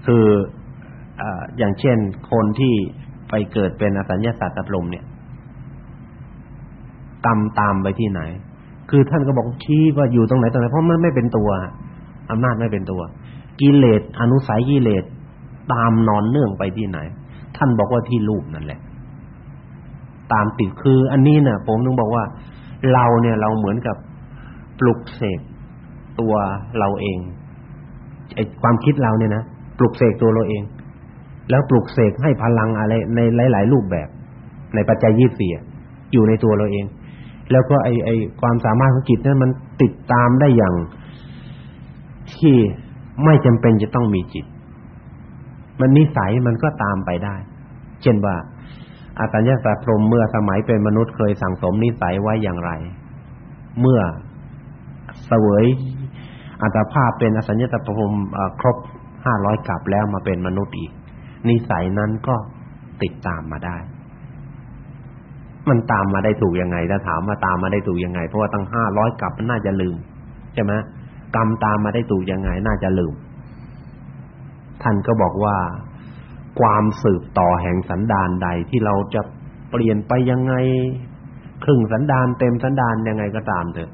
คืออย่างเช่น คนที่ไปเกิดเป็นอสัญญาสัตว์ตัดลมเนี่ย กรรมตามไปที่ไหน คือท่านก็บอกชี้ว่าอยู่ตรงไหนตรงไหนเพราะมันไม่เป็นตัว อำนาจไม่เป็นตัว กิเลสอนุสัยกิเลสตามนอนเนื่องไปที่ไหน ท่านบอกว่าที่รูปนั่นแหละ ตามติดคือ อันนี้เนี่ยผมนึงบอกว่า เราเนี่ยเราเหมือนกับปลุกเสกตัวเราเองไอ้ความคิดเราเนี่ยนะปลุกเสกตัวเราเอง แล้วปลุกเสกให้พลังอะไร ในหลาย ๆ รูปแบบ ในปัจจัยยี่สี่อยู่ในตัวเราเอง แล้วก็ไอ้ไอ้ความสามารถของจิตนั้นมันติดตามได้อย่าง ที่ไม่จำเป็นจะต้องมีจิต มันนิสัยมันก็ตามไปได้ เช่นว่า อาตัญญาสัตพรหมเมื่อสมัยเป็นมนุษย์เคยสั่งสมนิสัยไว้อย่างไร เมื่อเสวยอัตภาพเป็นอสัญญาตพรหมครบห้าร้อยกับแล้วมาเป็นมนุษย์อีก นิสัยนั้นก็ติดตามมาได้ มันตามมาได้ถูกยังไงถ้าถามว่าตามมาได้ถูกยังไง เพราะว่าตั้งห้าร้อยกับมันน่าจะลืม ใช่ไหม กรรมตามมาได้ถูกยังไงน่าจะลืม ท่านก็บอกว่าความสืบต่อแห่งสันดานใดที่เราจะเปลี่ยนไปยังไง ครึ่งสันดานเต็มสันดานยังไงก็ตามเถอะ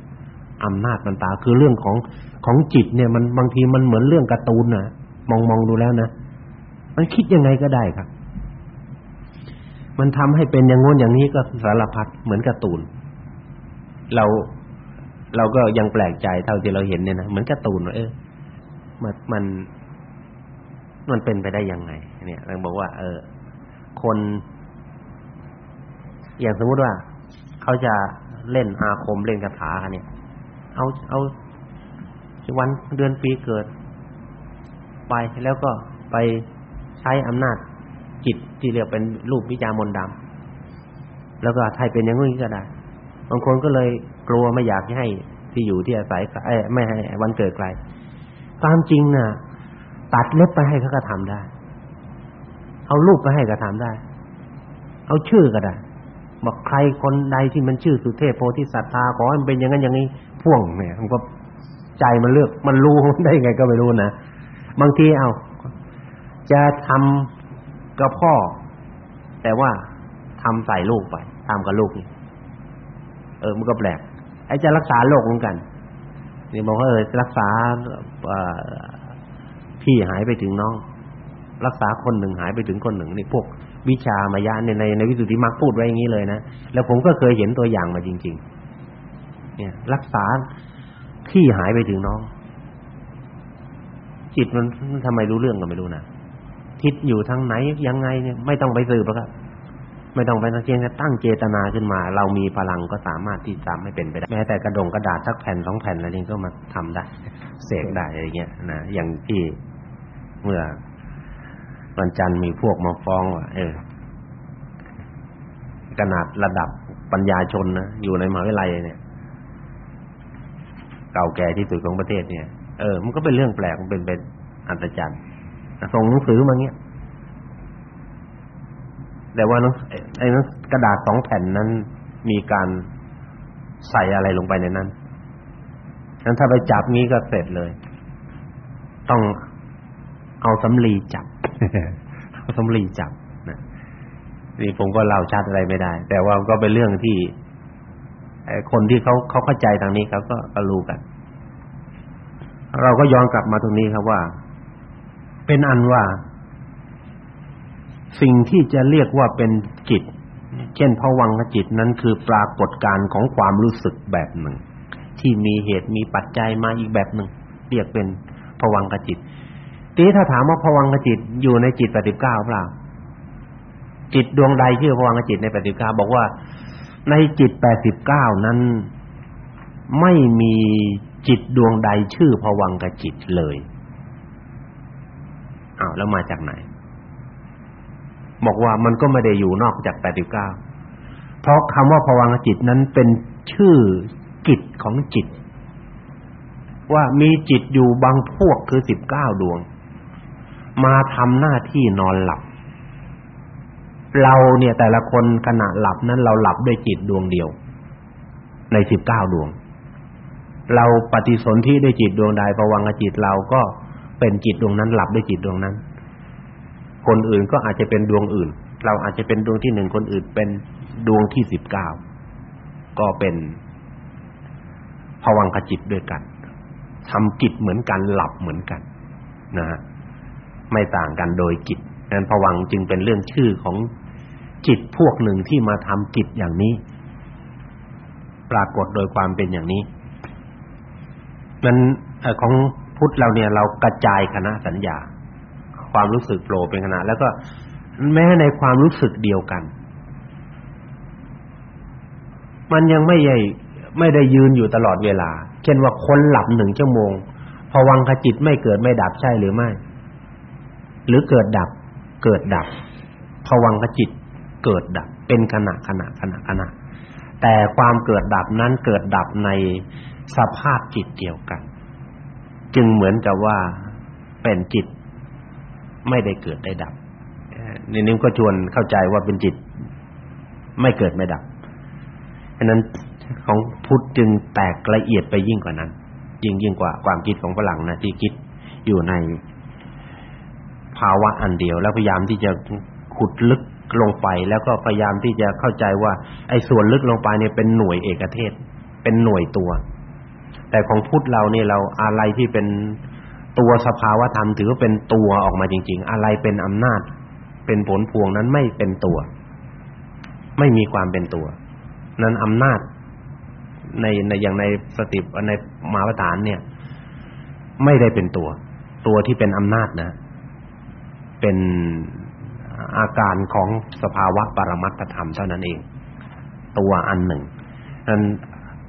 อำนาจมันตาคือเรื่องของของจิตเนี่ยมันบางทีมันเหมือนเรื่องการ์ตูนนะมองมองดูแล้วนะมันคิดยังไงก็ได้ครับ มันทำให้เป็นอย่างง้นอย่างนี้ก็สารพัดเหมือนการ์ตูน เรา เราก็ยังแปลกใจเท่าที่เราเห็นเนี่ยนะเหมือนกร์ตูนเออมันมันมันเป็นไปได้ยังไง เนี่ยเราบอกว่า เออ คน อย่างสมมุติว่าเขาจะเล่นอาคมเล่นคาถาเนี่ย เอาเอาวันเดือนปีเกิด ไปแล้วก็ไปใช้อำนาจจิตที่เรียกเป็นรูปวิจามนดำแล้วก็ไทยเป็นอย่างนี้ก็ได้บางคนก็เลย กลัวไม่อยากให้ที่อยู่ที่อาศัยไม่ให้วันเกิดใครตามจริงน่ะ ตัดเล็บไปให้เขาก็ทำได้ เอารูปไปให้ก็ทำได้ เอาชื่อก็ได้บอกใครคนใดที่มันชื่อสุเทพโพธิสัตตาขอให้มันเป็นอย่างนั้นอย่างนี้พ่วงเนี่ยมันก็ใจมันเลือก มันรู้ได้ไงก็ไม่รู้นะบางทีเอาจะทำกับพ่อ แต่ว่าทำใส่ลูกไปทำกับลูกนี่เออ มันก็แปลก อ้จะรักษาโรคเหมือนกัน นี่บอกว่าเออรักษาพี่หายไปถึงน้อง รักษาคนหนึ่งหายไปถึงคนหนึ่งนี่พวกวิชามายะในในในวิสุทธิมรรคพูดไว้อย่างนี้เลยนะ แล้วผมก็เคยเห็นตัวอย่างมาจริง ๆ เนี่ย รักษาพี่หายไปถึงน้อง จิตมันทำไมรู้เรื่องก็ไม่รู้นะทิศอยู่ทางไหนยังไงเนี่ยไม่ต้องไปสืบครับ ไม่ต้องไปนักเรียนตั้งเจตนาขึ้นมา เรามีพลังก็สามารถที่จะไม่เป็นไปได้แม้แต่กระดงกระดาษสักแผ่นสองแผ่นอะไรนี่ก็มาทำได้เสกได้อะไรเงี้ยนะอย่างที่เมื่อวันจันทร์มีพวกมาฟ้องว่าเออขนาดระดับปัญญาชนนะอยู่ในมหาวิทยาลัยเนี่ย เก่าแก่ที่สุดของประเทศเนี่ย เออ มันก็เป็นเรื่องแปลกมันเป็นเป็นอัศจรรย์ส่งหนังสือมาเงี้ย แต่ว่านะไอ้นั้นกระดาษสองแผ่นนั้นมีการใส่อะไรลงไปในนั้นงั้นถ้าไปจับงี้ก็เสร็จเลย ต้องเอาสำลีจับเอาสำลีจับนะนี่ผมก็เล่าชัดอะไรไม่ได้ แต่ว่าก็เป็นเรื่องที่คนที่เขาเขาเข้าใจทางนี้เขาก็ก็รู้กัน เราก็ย้อนกลับมาตรงนี้ครับว่า เป็นอันว่า สิ่งที่จะเรียกว่าเป็นจิต เช่นภวังคจิตนั้นคือปรากฏการณ์ของความรู้สึกแบบหนึ่ง ที่มีเหตุมีปัจจัยมาอีกแบบหนึ่ง เรียกเป็นภวังคจิตทีนี้ถ้าถามว่าภวังคจิตอยู่ในจิต89เปล่าจิตดวงใดชื่อภวังคจิตใน89บอกว่า ในจิต89นั้นไม่มีจิตดวงใดชื่อภวังคจิตเลยอ้าวแล้วมาจากไหน บอกว่ามันก็ไม่ได้อยู่นอกจาก89เพราะคำว่าภวังคจิตนั้นเป็นชื่อกิจของจิต ว่ามีจิตอยู่บางพวกคือ19ดวง มาทำหน้าที่นอนหลับ เราเนี่ยแต่ละคนขณะหลับนั้นเราหลับด้วยจิตดวงเดียว ใน19ดวง เราปฏิสนธิด้วยจิตดวงใดภวังคจิตเราก็เป็นจิตดวงนั้นหลับด้วยจิตดวงนั้น คนอื่นก็อาจจะเป็นดวงอื่น เราอาจจะเป็นดวงที่หนึ่งคนอื่นเป็นดวงที่สิบเก้าก็เป็นภวังคจิตด้วยกันทำกิจเหมือนกันหลับเหมือนกันนะฮะไม่ต่างกันโดยกิจนั้นภวังจึงเป็นเรื่องชื่อของจิตพวกหนึ่งที่มาทำกิจอย่างนี้ ปรากฏโดยความเป็นอย่างนี้มันของพุทธเราเนี่ยเรากระจายคณะสัญญา ความรู้สึกโผล่เป็นขณะ แล้วก็แม้ในความรู้สึกเดียวกัน มันยังไม่ใช่ไม่ได้ยืนอยู่ตลอดเวลา เช่นว่าคนหลับหนึ่งชั่วโมงพวังคจิตไม่เกิดไม่ดับใช่หรือไม่ หรือเกิดดับ เกิดดับพวังคจิตเกิดดับ เป็นขณะขณะขณะขณะ แต่ความเกิดดับนั้นเกิดดับในสภาพจิตเดียวกัน จึงเหมือนกับว่าเป็นจิต ไม่ได้เกิดได้ดับนี่นิ่ก็ชวนเข้าใจว่าเป็นจิต ไม่เกิดไม่ดับฉะนั้นของพุทธจึงแตกละเอียดไปยิ่งกว่านั้น ยิ่งยิ่งกว่าความคิดของฝรั่งนะที่คิดอยู่ในภาวะอันเดียว แล้วพยายามที่จะขุดลึกลงไป แล้วก็พยายามที่จะเข้าใจว่าไอ้ส่วนลึกลงไปเนี่ยเป็นหน่วยเอกเทศ เป็นหน่วยตัว แต่ของพุทธเราเนี่ยเราอะไรที่เป็น ตัวสภาวะธรรมถือว่าเป็นตัวออกมาจริง ๆ อะไรเป็นอำนาจ เป็นผลพวงนั้นไม่เป็นตัว ไม่มีความเป็นตัว นั้นอำนาจในในอย่างในสติในมหาฐานเนี่ย ไม่ได้เป็นตัว ตัวที่เป็นอำนาจนะ เป็นอาการของสภาวะปรมัตถธรรมเท่านั้นเอง ตัวอันหนึ่งนั้น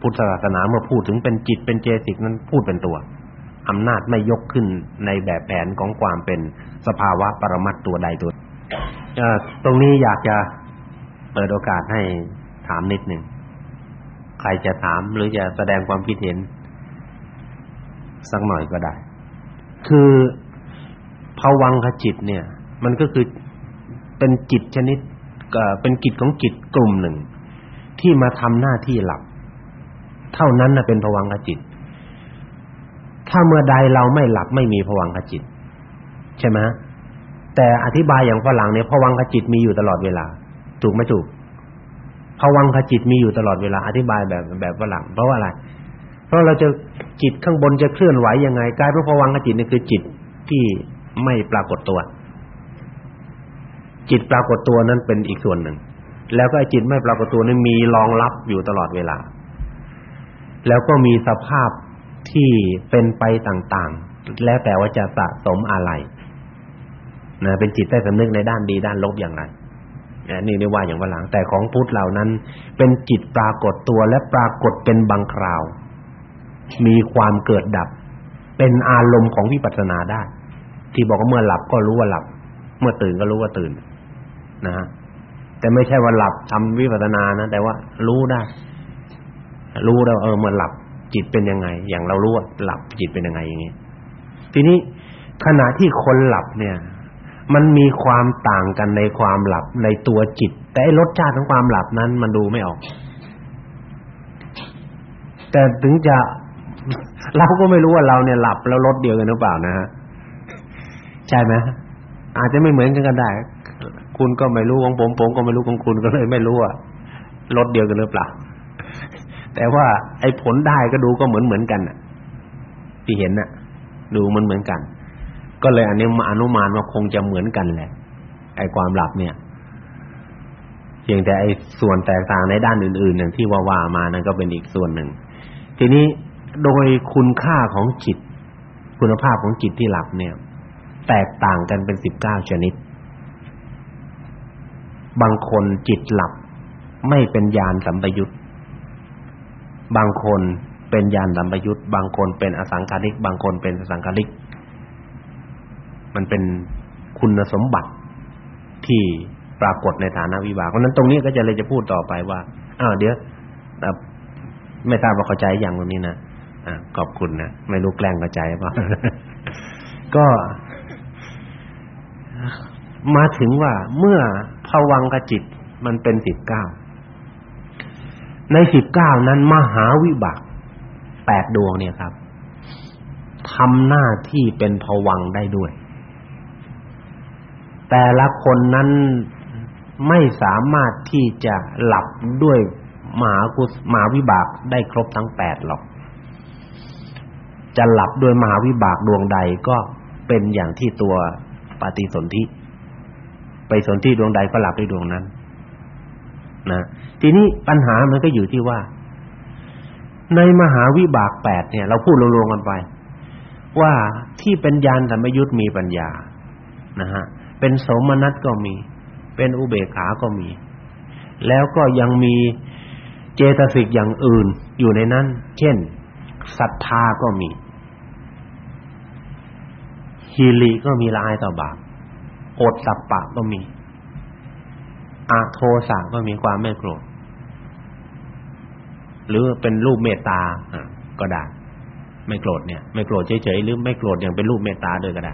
พุทธศาสนาเมื่อพูดถึงเป็นจิตเป็นเจสิกนั้นพูดเป็นตัว อำนาจไม่ยกขึ้นในแบบแผนของความเป็นสภาวะปรมัตตัวใดตัวตรงนี้อยากจะเปิดโอกาสให้ถามนิดหนึ่งใครจะถามหรือจะแสดงความคิดเห็น สักหน่อยก็ได้ คือภวังคจิตเนี่ย มันก็คือเป็นจิตชนิดเป็นกิจของจิตกลุ่มหนึ่ง ที่มาทำหน้าที่หลัก เท่านั้นนะเป็นภวังคจิต ถ้าเมื่อใดเราไม่หลับไม่มีภวังคจิต ใช่ไหมแต่อธิบายอย่างฝรั่งเนี่ยภวังคจิตมีอยู่ตลอดเวลา ถูกไหมถูกภวังคจิตมีอยู่ตลอดเวลา อธิบายแบบแบบฝรั่งเพราะว่าอะไร เพราะเราจะจิตข้างบนจะเคลื่อนไหวยังไงกายพระภวังคจิตนี่คือจิตที่ไม่ปรากฏตัว จิตปรากฏตัวนั้นเป็นอีกส่วนหนึ่ง แล้วก็ไอ้จิตไม่ปรากฏตัวนั้มีรองรับอยู่ตลอดเวลา แล้วก็มีสภาพ ที่เป็นไปต่างๆ แล้วแต่ว่าจะสะสมอะไรนะเป็นจิตใต้สำนึกในด้านดีด้านลบอย่างไรนี่เรียกว่าอย่างว่าหลังแต่ของพุทธเหล่านั้น เป็นจิตปรากฏตัวและปรากฏเป็นบางคราว มีความเกิดดับ เป็นอารมณ์ของวิปัสสนาได้ ที่บอกว่าเมื่อหลับก็รู้ว่าหลับ เมื่อตื่นก็รู้ว่าตื่น นะฮะแต่ไม่ใช่ว่าหลับทำวิปัสสนานะแต่ว่ารู้ได้ รู้แล้วเออเมื่อหลับ จิตเป็นยังไง อย่างเรารู้ว่าหลับจิตเป็นยังไงอย่างนี้ทีนี้ขณะที่คนหลับเนี่ย มันมีความต่างกันในความหลับในตัวจิต แต่รสชาติของความหลับนั้นมันดูไม่ออก แต่ถึงจะเราก็ไม่รู้ว่าเราเนี่ยหลับแล้วรถเดียวกันหรือเปล่านะฮะใช่ไหมอาจจะไม่เหมือนกันก็ได้ คุณก็ไม่รู้ของผมผมก็ไม่รู้ของคุณก็เลยไม่รู้ว่ารถเดียวกันหรือเปล่า แต่ว่าไอ้ผลได้ก็ดูก็เหมือนเหมือนกันน่ะ ที่เห็นน่ะ ดูมันเหมือนกัน ก็เลยอันนี้มาอนุมานว่าคงจะเหมือนกันแหละ ไอ้ความหลับเนี่ยเพียงแต่ไอ้ส่วนแตกต่างในด้านอื่นๆอย่างที่ว่าว่ามานั่นก็เป็นอีกส่วนหนึ่ง ทีนี้โดยคุณค่าของจิต คุณภาพของจิตที่หลับเนี่ย แตกต่างกันเป็นสิบเก้าชนิด บางคนจิตหลับไม่เป็นญาณสัมปยุต บางคนเป็นญาณสัมปยุตบางคนเป็นอสังขาริก บางคนเป็นสังขาริก มันเป็นคุณสมบัติที่ปรากฏในฐานะวิบากเพราะนั้นตรงนี้ก็จะเลยจะพูดต่อไปว่าอ้าวเดี๋ยวไม่ทราบว่าเข้าใจอย่างตรงนี้นะอ่าขอบคุณนะไม่รู้แกล้งกระจายป่ะก็มาถึงว่าเมื่อภวังคจิตมันเป็นสิบเก้า ในสิบเก้านั้นมหาวิบากแปดดวงเนี่ยครับทำหน้าที่เป็นภวังได้ด้วย แต่ละคนนั้นไม่สามารถที่จะหลับด้วยมหากุศมหาวิบากได้ครบทั้งแปดหรอก จะหลับด้วยมหาวิบากดวงใดก็เป็นอย่างที่ตัวปฏิสนธิไปสนธิดวงใดก็หลับด้วยดวงนั้น นะทีนี้ปัญหามันก็อยู่ที่ว่า ในมหาวิบากแปดเนี่ย เราพูดรวมๆกันไป ว่าที่เป็นญาณสัมยุตมีปัญญานะฮะเป็นโสมนัสก็มี เป็นอุเบกขาก็มี แล้วก็ยังมีเจตสิกอย่างอื่นอยู่ในนั้น เช่นศรัทธาก็มีฮีริก็มีละอายต่อบาปโอดสัปปะก็มี อาโทสะก็มีความไม่โกรธหรือเป็นรูปเมตตาก็ได้ไม่โกรธเนี่ย ไม่โกรธเฉยๆหรือไม่โกรธอย่างเป็นรูปเมตตาด้วยก็ได้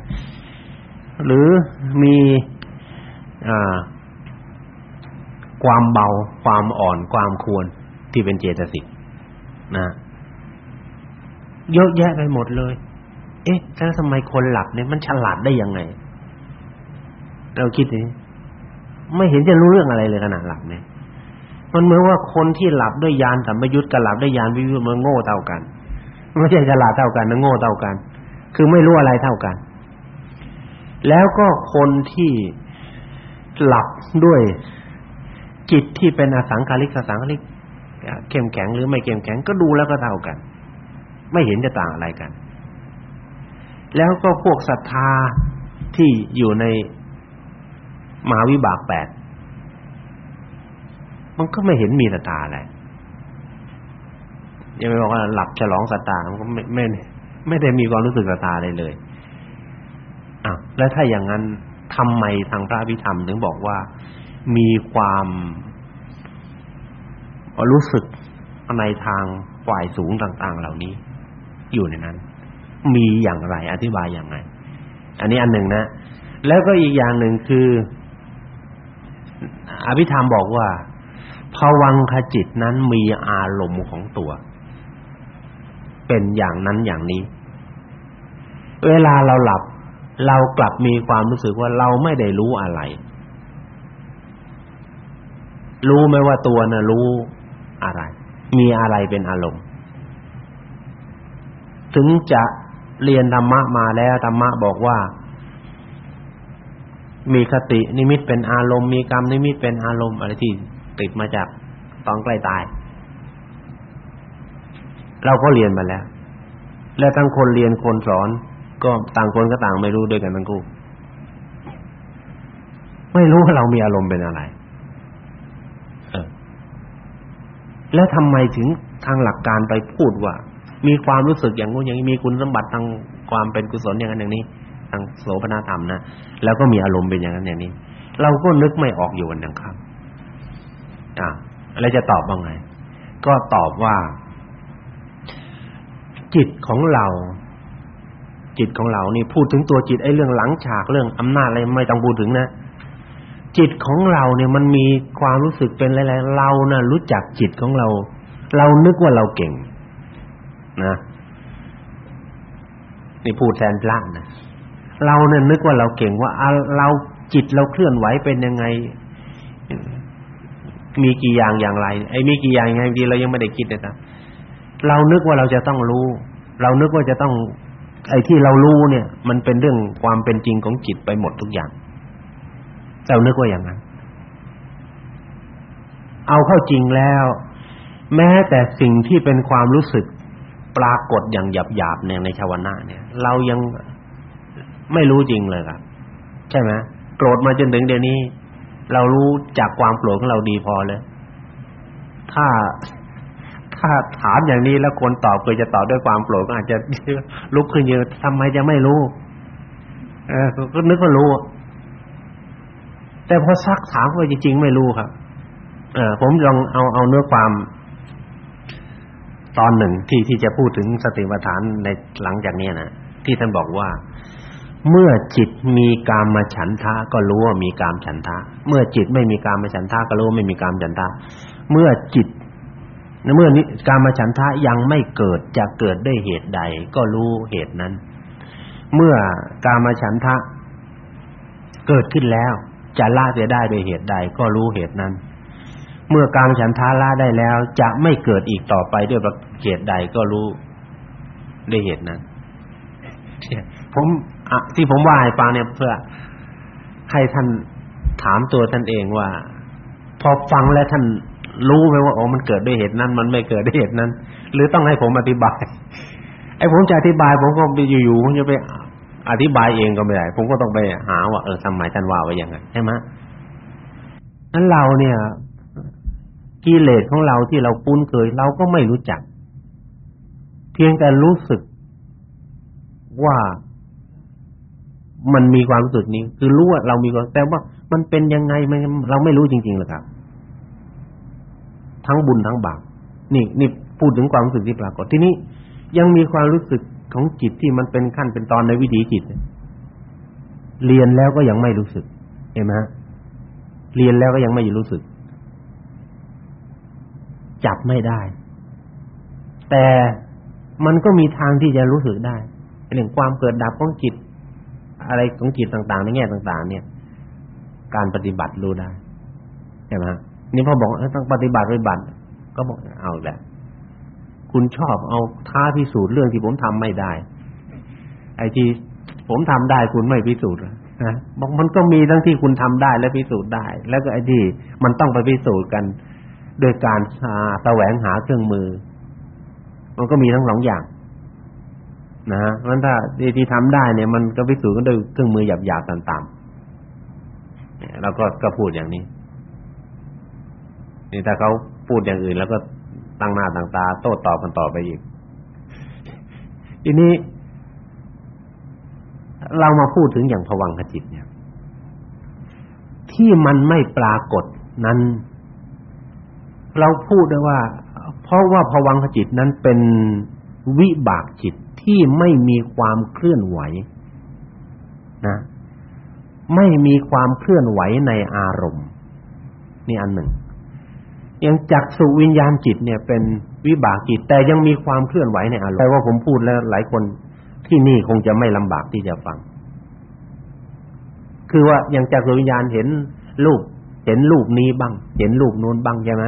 หรือมีอความเบาความอ่อนความควรที่เป็นเจตสิกนะเยอะแยะไปหมดเลย เอ๊ะแล้วทำไมคนหลับเนี่ยมันฉลาดได้ยังไง เราคิดดิ ไม่เห็นจะรู้เรื่องอะไรเลยขนาดหลับเนี่ยมันเหมือนว่าคนที่หลับด้วยยานสัมปยุตกับหลับด้วยยานวิวิมันโง่เท่ากันไม่ใช่ฉลาดเท่ากันนะโง่เท่ากัน คือไม่รู้อะไรเท่ากัน แล้วก็คนที่หลับด้วยจิตที่เป็นอสังขาริกสังขาริกเข้มแข็งหรือไม่เข้มแข็งก็ดูแล้วก็เท่ากัน ไม่เห็นจะต่างอะไรกัน แล้วก็พวกศรัทธาที่อยู่ใน มหาวิบากแปดมันก็ไม่เห็นมีศรัทธาอะไรยังไม่บอกว่าหลับฉลองศรัทธามันก็ไม่ไม่ไม่ได้มีความรู้สึกศรัทธาเลยเลยอะแล้วถ้าอย่างนั้นทำไมทางพระพิธรรมถึงบอกว่ามีความรู้สึกในทางฝ่ายสูงต่าง ๆ เหล่านี้ อยู่ในนั้น มีอย่างไร อธิบายอย่างไร อันนี้อันหนึ่งนะ แล้วก็อีกอย่างหนึ่งคือ อภิธรรมบอกว่าภวังคจิตนั้นมีอารมณ์ของตัว เป็นอย่างนั้นอย่างนี้ เวลาเราหลับ เรากลับมีความรู้สึกว่าเราไม่ได้รู้อะไร รู้ไหมว่าตัวน่ะรู้อะไร มีอะไรเป็นอารมณ์ ถึงจะเรียนธรรมะมาแล้วธรรมะบอกว่า มีคตินิมิตเป็นอารมณ์มีกรรมนิมิตเป็นอารมณ์อะไรที่ติดมาจากตอนใกล้ตาย เราก็เรียนมาแล้ว และทั้งคนเรียนคนสอน ก็ต่างคนก็ต่างไม่รู้ด้วยกันทั้งคู่ไม่รู้ว่าเรามีอารมณ์เป็นอะไรแล้วทำไมถึงทางหลักการไปพูดว่า มีความรู้สึกอย่างงู้นอย่างนี้มีคุณสมบัติทางความเป็นกุศลอย่างนั้นอย่างนี้ ทางโสภณธรรมนะแล้วก็มีอารมณ์เป็นอย่างนั้นอย่างนี้ เราก็นึกไม่ออกอยู่วันยังครับอ่าแล้วจะตอบว่าไง ก็ตอบว่า จิตของเรา จิตของเรานี่พูดถึงตัวจิตไอ้เรื่องหลังฉากเรื่องอำนาจอะไรไม่ต้องพูดถึงนะจิตของเราเนี่ยมันมีความรู้สึกเป็นอะไรๆเรานะ่ะรู้จักจิตของเรา เรานึกว่าเราเก่ง นะนี่พูดแทนพระนะ เราเนี่ยนึกว่าเราเก่งว่าเราจิตเราเคลื่อนไหวเป็นยังไง มีกี่อย่างอย่างไร ไอ้มีกี่อย่างยังไงดีเรายังไม่ได้คิดเลยครับเรานึกว่าเราจะต้องรู้ เรานึกว่าจะต้อง ไอ้ที่เรารู้เนี่ย มันเป็นเรื่องความเป็นจริงของจิตไปหมดทุกอย่าง เรานึกว่าอย่างนั้นเอาเข้าจริงแล้ว แม้แต่สิ่งที่เป็นความรู้สึกปรากฏอย่างหยาบๆเนี่ยในชาวนะเนี่ย เรายัง ไม่รู้จริงเลยครับ ใช่ไหมโกรธมาจนถึงเดี๋ยวนี้ เรารู้จากความโกรธของเราดีพอเลยถ้าถ้าถามอย่างนี้แล้วคนตอบเคยจะตอบด้วยความโกรธก็อาจจะลุกขึ้นยืนทำไมจะไม่รู้เออก็นึกว่ารู้ แต่พอซักถามว่าจริงๆไม่รู้ครับ เออผมลองเอาเอาเนื้อความ ตอนหนึ่งที่ที่จะพูดถึงสติปัฏฐานในหลังจากนี้นะที่ท่านบอกว่า เมื่อจิตมีกามฉันทะก็รู้ว่ามีกามฉันทะ เมื่อจิตไม่มีกามฉันทะก็รู้ว่าไม่มีกามฉันทะ เมื่อจิตเมื่อนี้กามฉันทะยังไม่เกิดจะเกิดด้วยเหตุใด ก็รู้เหตุนั้น เมื่อกามฉันทะเกิดขึ้นแล้ว จะละเสียได้โดยเหตุใด ก็รู้เหตุนั้น เมื่อกามฉันทาละได้แล้ว จะไม่เกิดอีกต่อไปด้วยเหตุใดก็รู้ด้วยเหตุนั้นผม ที่ผมว่าให้ฟังเนี่ยเพื่อให้ท่านถามตัวท่านเองว่า พอฟังแล้วท่านรู้ไหมว่าอ๋อมันเกิดด้วยเหตุนั้น มันไม่เกิดด้วยเหตุนั้น หรือต้องให้ผมอธิบาย ไอ้ผมจะอธิบาย ผมก็ไปอยู่ๆผมจะไปอธิบายเองก็ไม่ได้ ผมก็ต้องไปหาว่าเออทำไมท่านว่าไว้อย่างนั้นใช่ไหมนั้นเราเนี่ยกิเลสของเราที่เราคุ้นเคย เราก็ไม่รู้จัก เพียงแต่รู้สึกว่า มันมีความรู้สึกนี้ คือรู้ว่าเรามีความแต่ว่ามันเป็นยังไงมันเราไม่รู้จริงๆหรอกครับ ทั้งบุญทั้งบาปนี่นี่พูดถึงความรู้สึกที่ปรากฏที่นี้ยังมีความรู้สึกของจิตที่มันเป็นขั้นเป็นตอนในวิถีจิตเรียนแล้วก็ยังไม่รู้สึกเห็นไหมเรียนแล้วก็ยังไม่รู้สึก จับไม่ได้ แต่มันก็มีทางที่จะรู้สึกได้เรื่องความเกิดดับของจิต อะไรของจิตต่างๆในแง่ต่าง ๆ เนี่ย การปฏิบัติรู้ได้ใช่ไหมนี่พอบอกต้องปฏิบัติปฏิบัติ ก็บอกเอาแหละคุณชอบเอาท้าพิสูจน์เรื่องที่ผมทำไม่ได้ ไอ้ที่ผมทำได้คุณไม่พิสูจน์นะบอกมันก็มีทั้งที่คุณทำได้และพิสูจน์ได้ แล้วก็ไอ้ที่มันต้องไปพิสูจน์กันโดยการแสวงหาเครื่องมือ มันก็มีทั้งสองอย่าง นะฮะมันถ้าที่ทำได้เนี่ยมันก็พิสูจน์กันด้วยเครื่องมือหยาบๆต่างๆเราก็ก็พูดอย่างนี้ นี่ถ้าเขาพูดอย่างอื่น แล้วก็ตั้งหน้าตั้งตา โต้ตอบกันต่อไปอีก ทีนี้ เรามาพูดถึงอย่างภวังคจิตเนี่ย ที่มันไม่ปรากฏนั้น เราพูดได้ว่า เพราะว่าภวังคจิตนั้นเป็นวิบากจิต ที่ไม่มีความเคลื่อนไหวนะไม่มีความเคลื่อนไหวในอารมณ์นี่อันหนึ่งย่างจักสุวิญญาณจิตเนี่ยเป็นวิบากจิต แต่ยังมีความเคลื่อนไหวในอารมณ์แต่ว่าผมพูดแล้วหลายคนที่นี่คงจะไม่ลำบากที่จะฟัง คือว่าย่างจักสุวิญญาณเห็นรูปเห็นรูปนี้บ้าง เห็นรูปโน้นบ้างใช่ไหม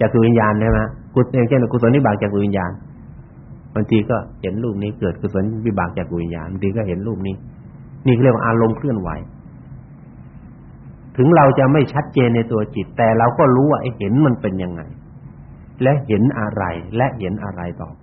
จักสุวิญญาณใช่ไหมกุศลเช่นกุศลนิบากจักสุวิญญาณ บางทีก็เห็นรูปนี้เกิดกุศลวิบากจากวิญญาณบางทีก็เห็นรูปนี้ นี่เรียกว่าอารมณ์เคลื่อนไหว ถึงเราจะไม่ชัดเจนในตัวจิต แต่เราก็รู้ว่าไอ้เห็นมันเป็นยังไง และเห็นอะไรและเห็นอะไรต่อไป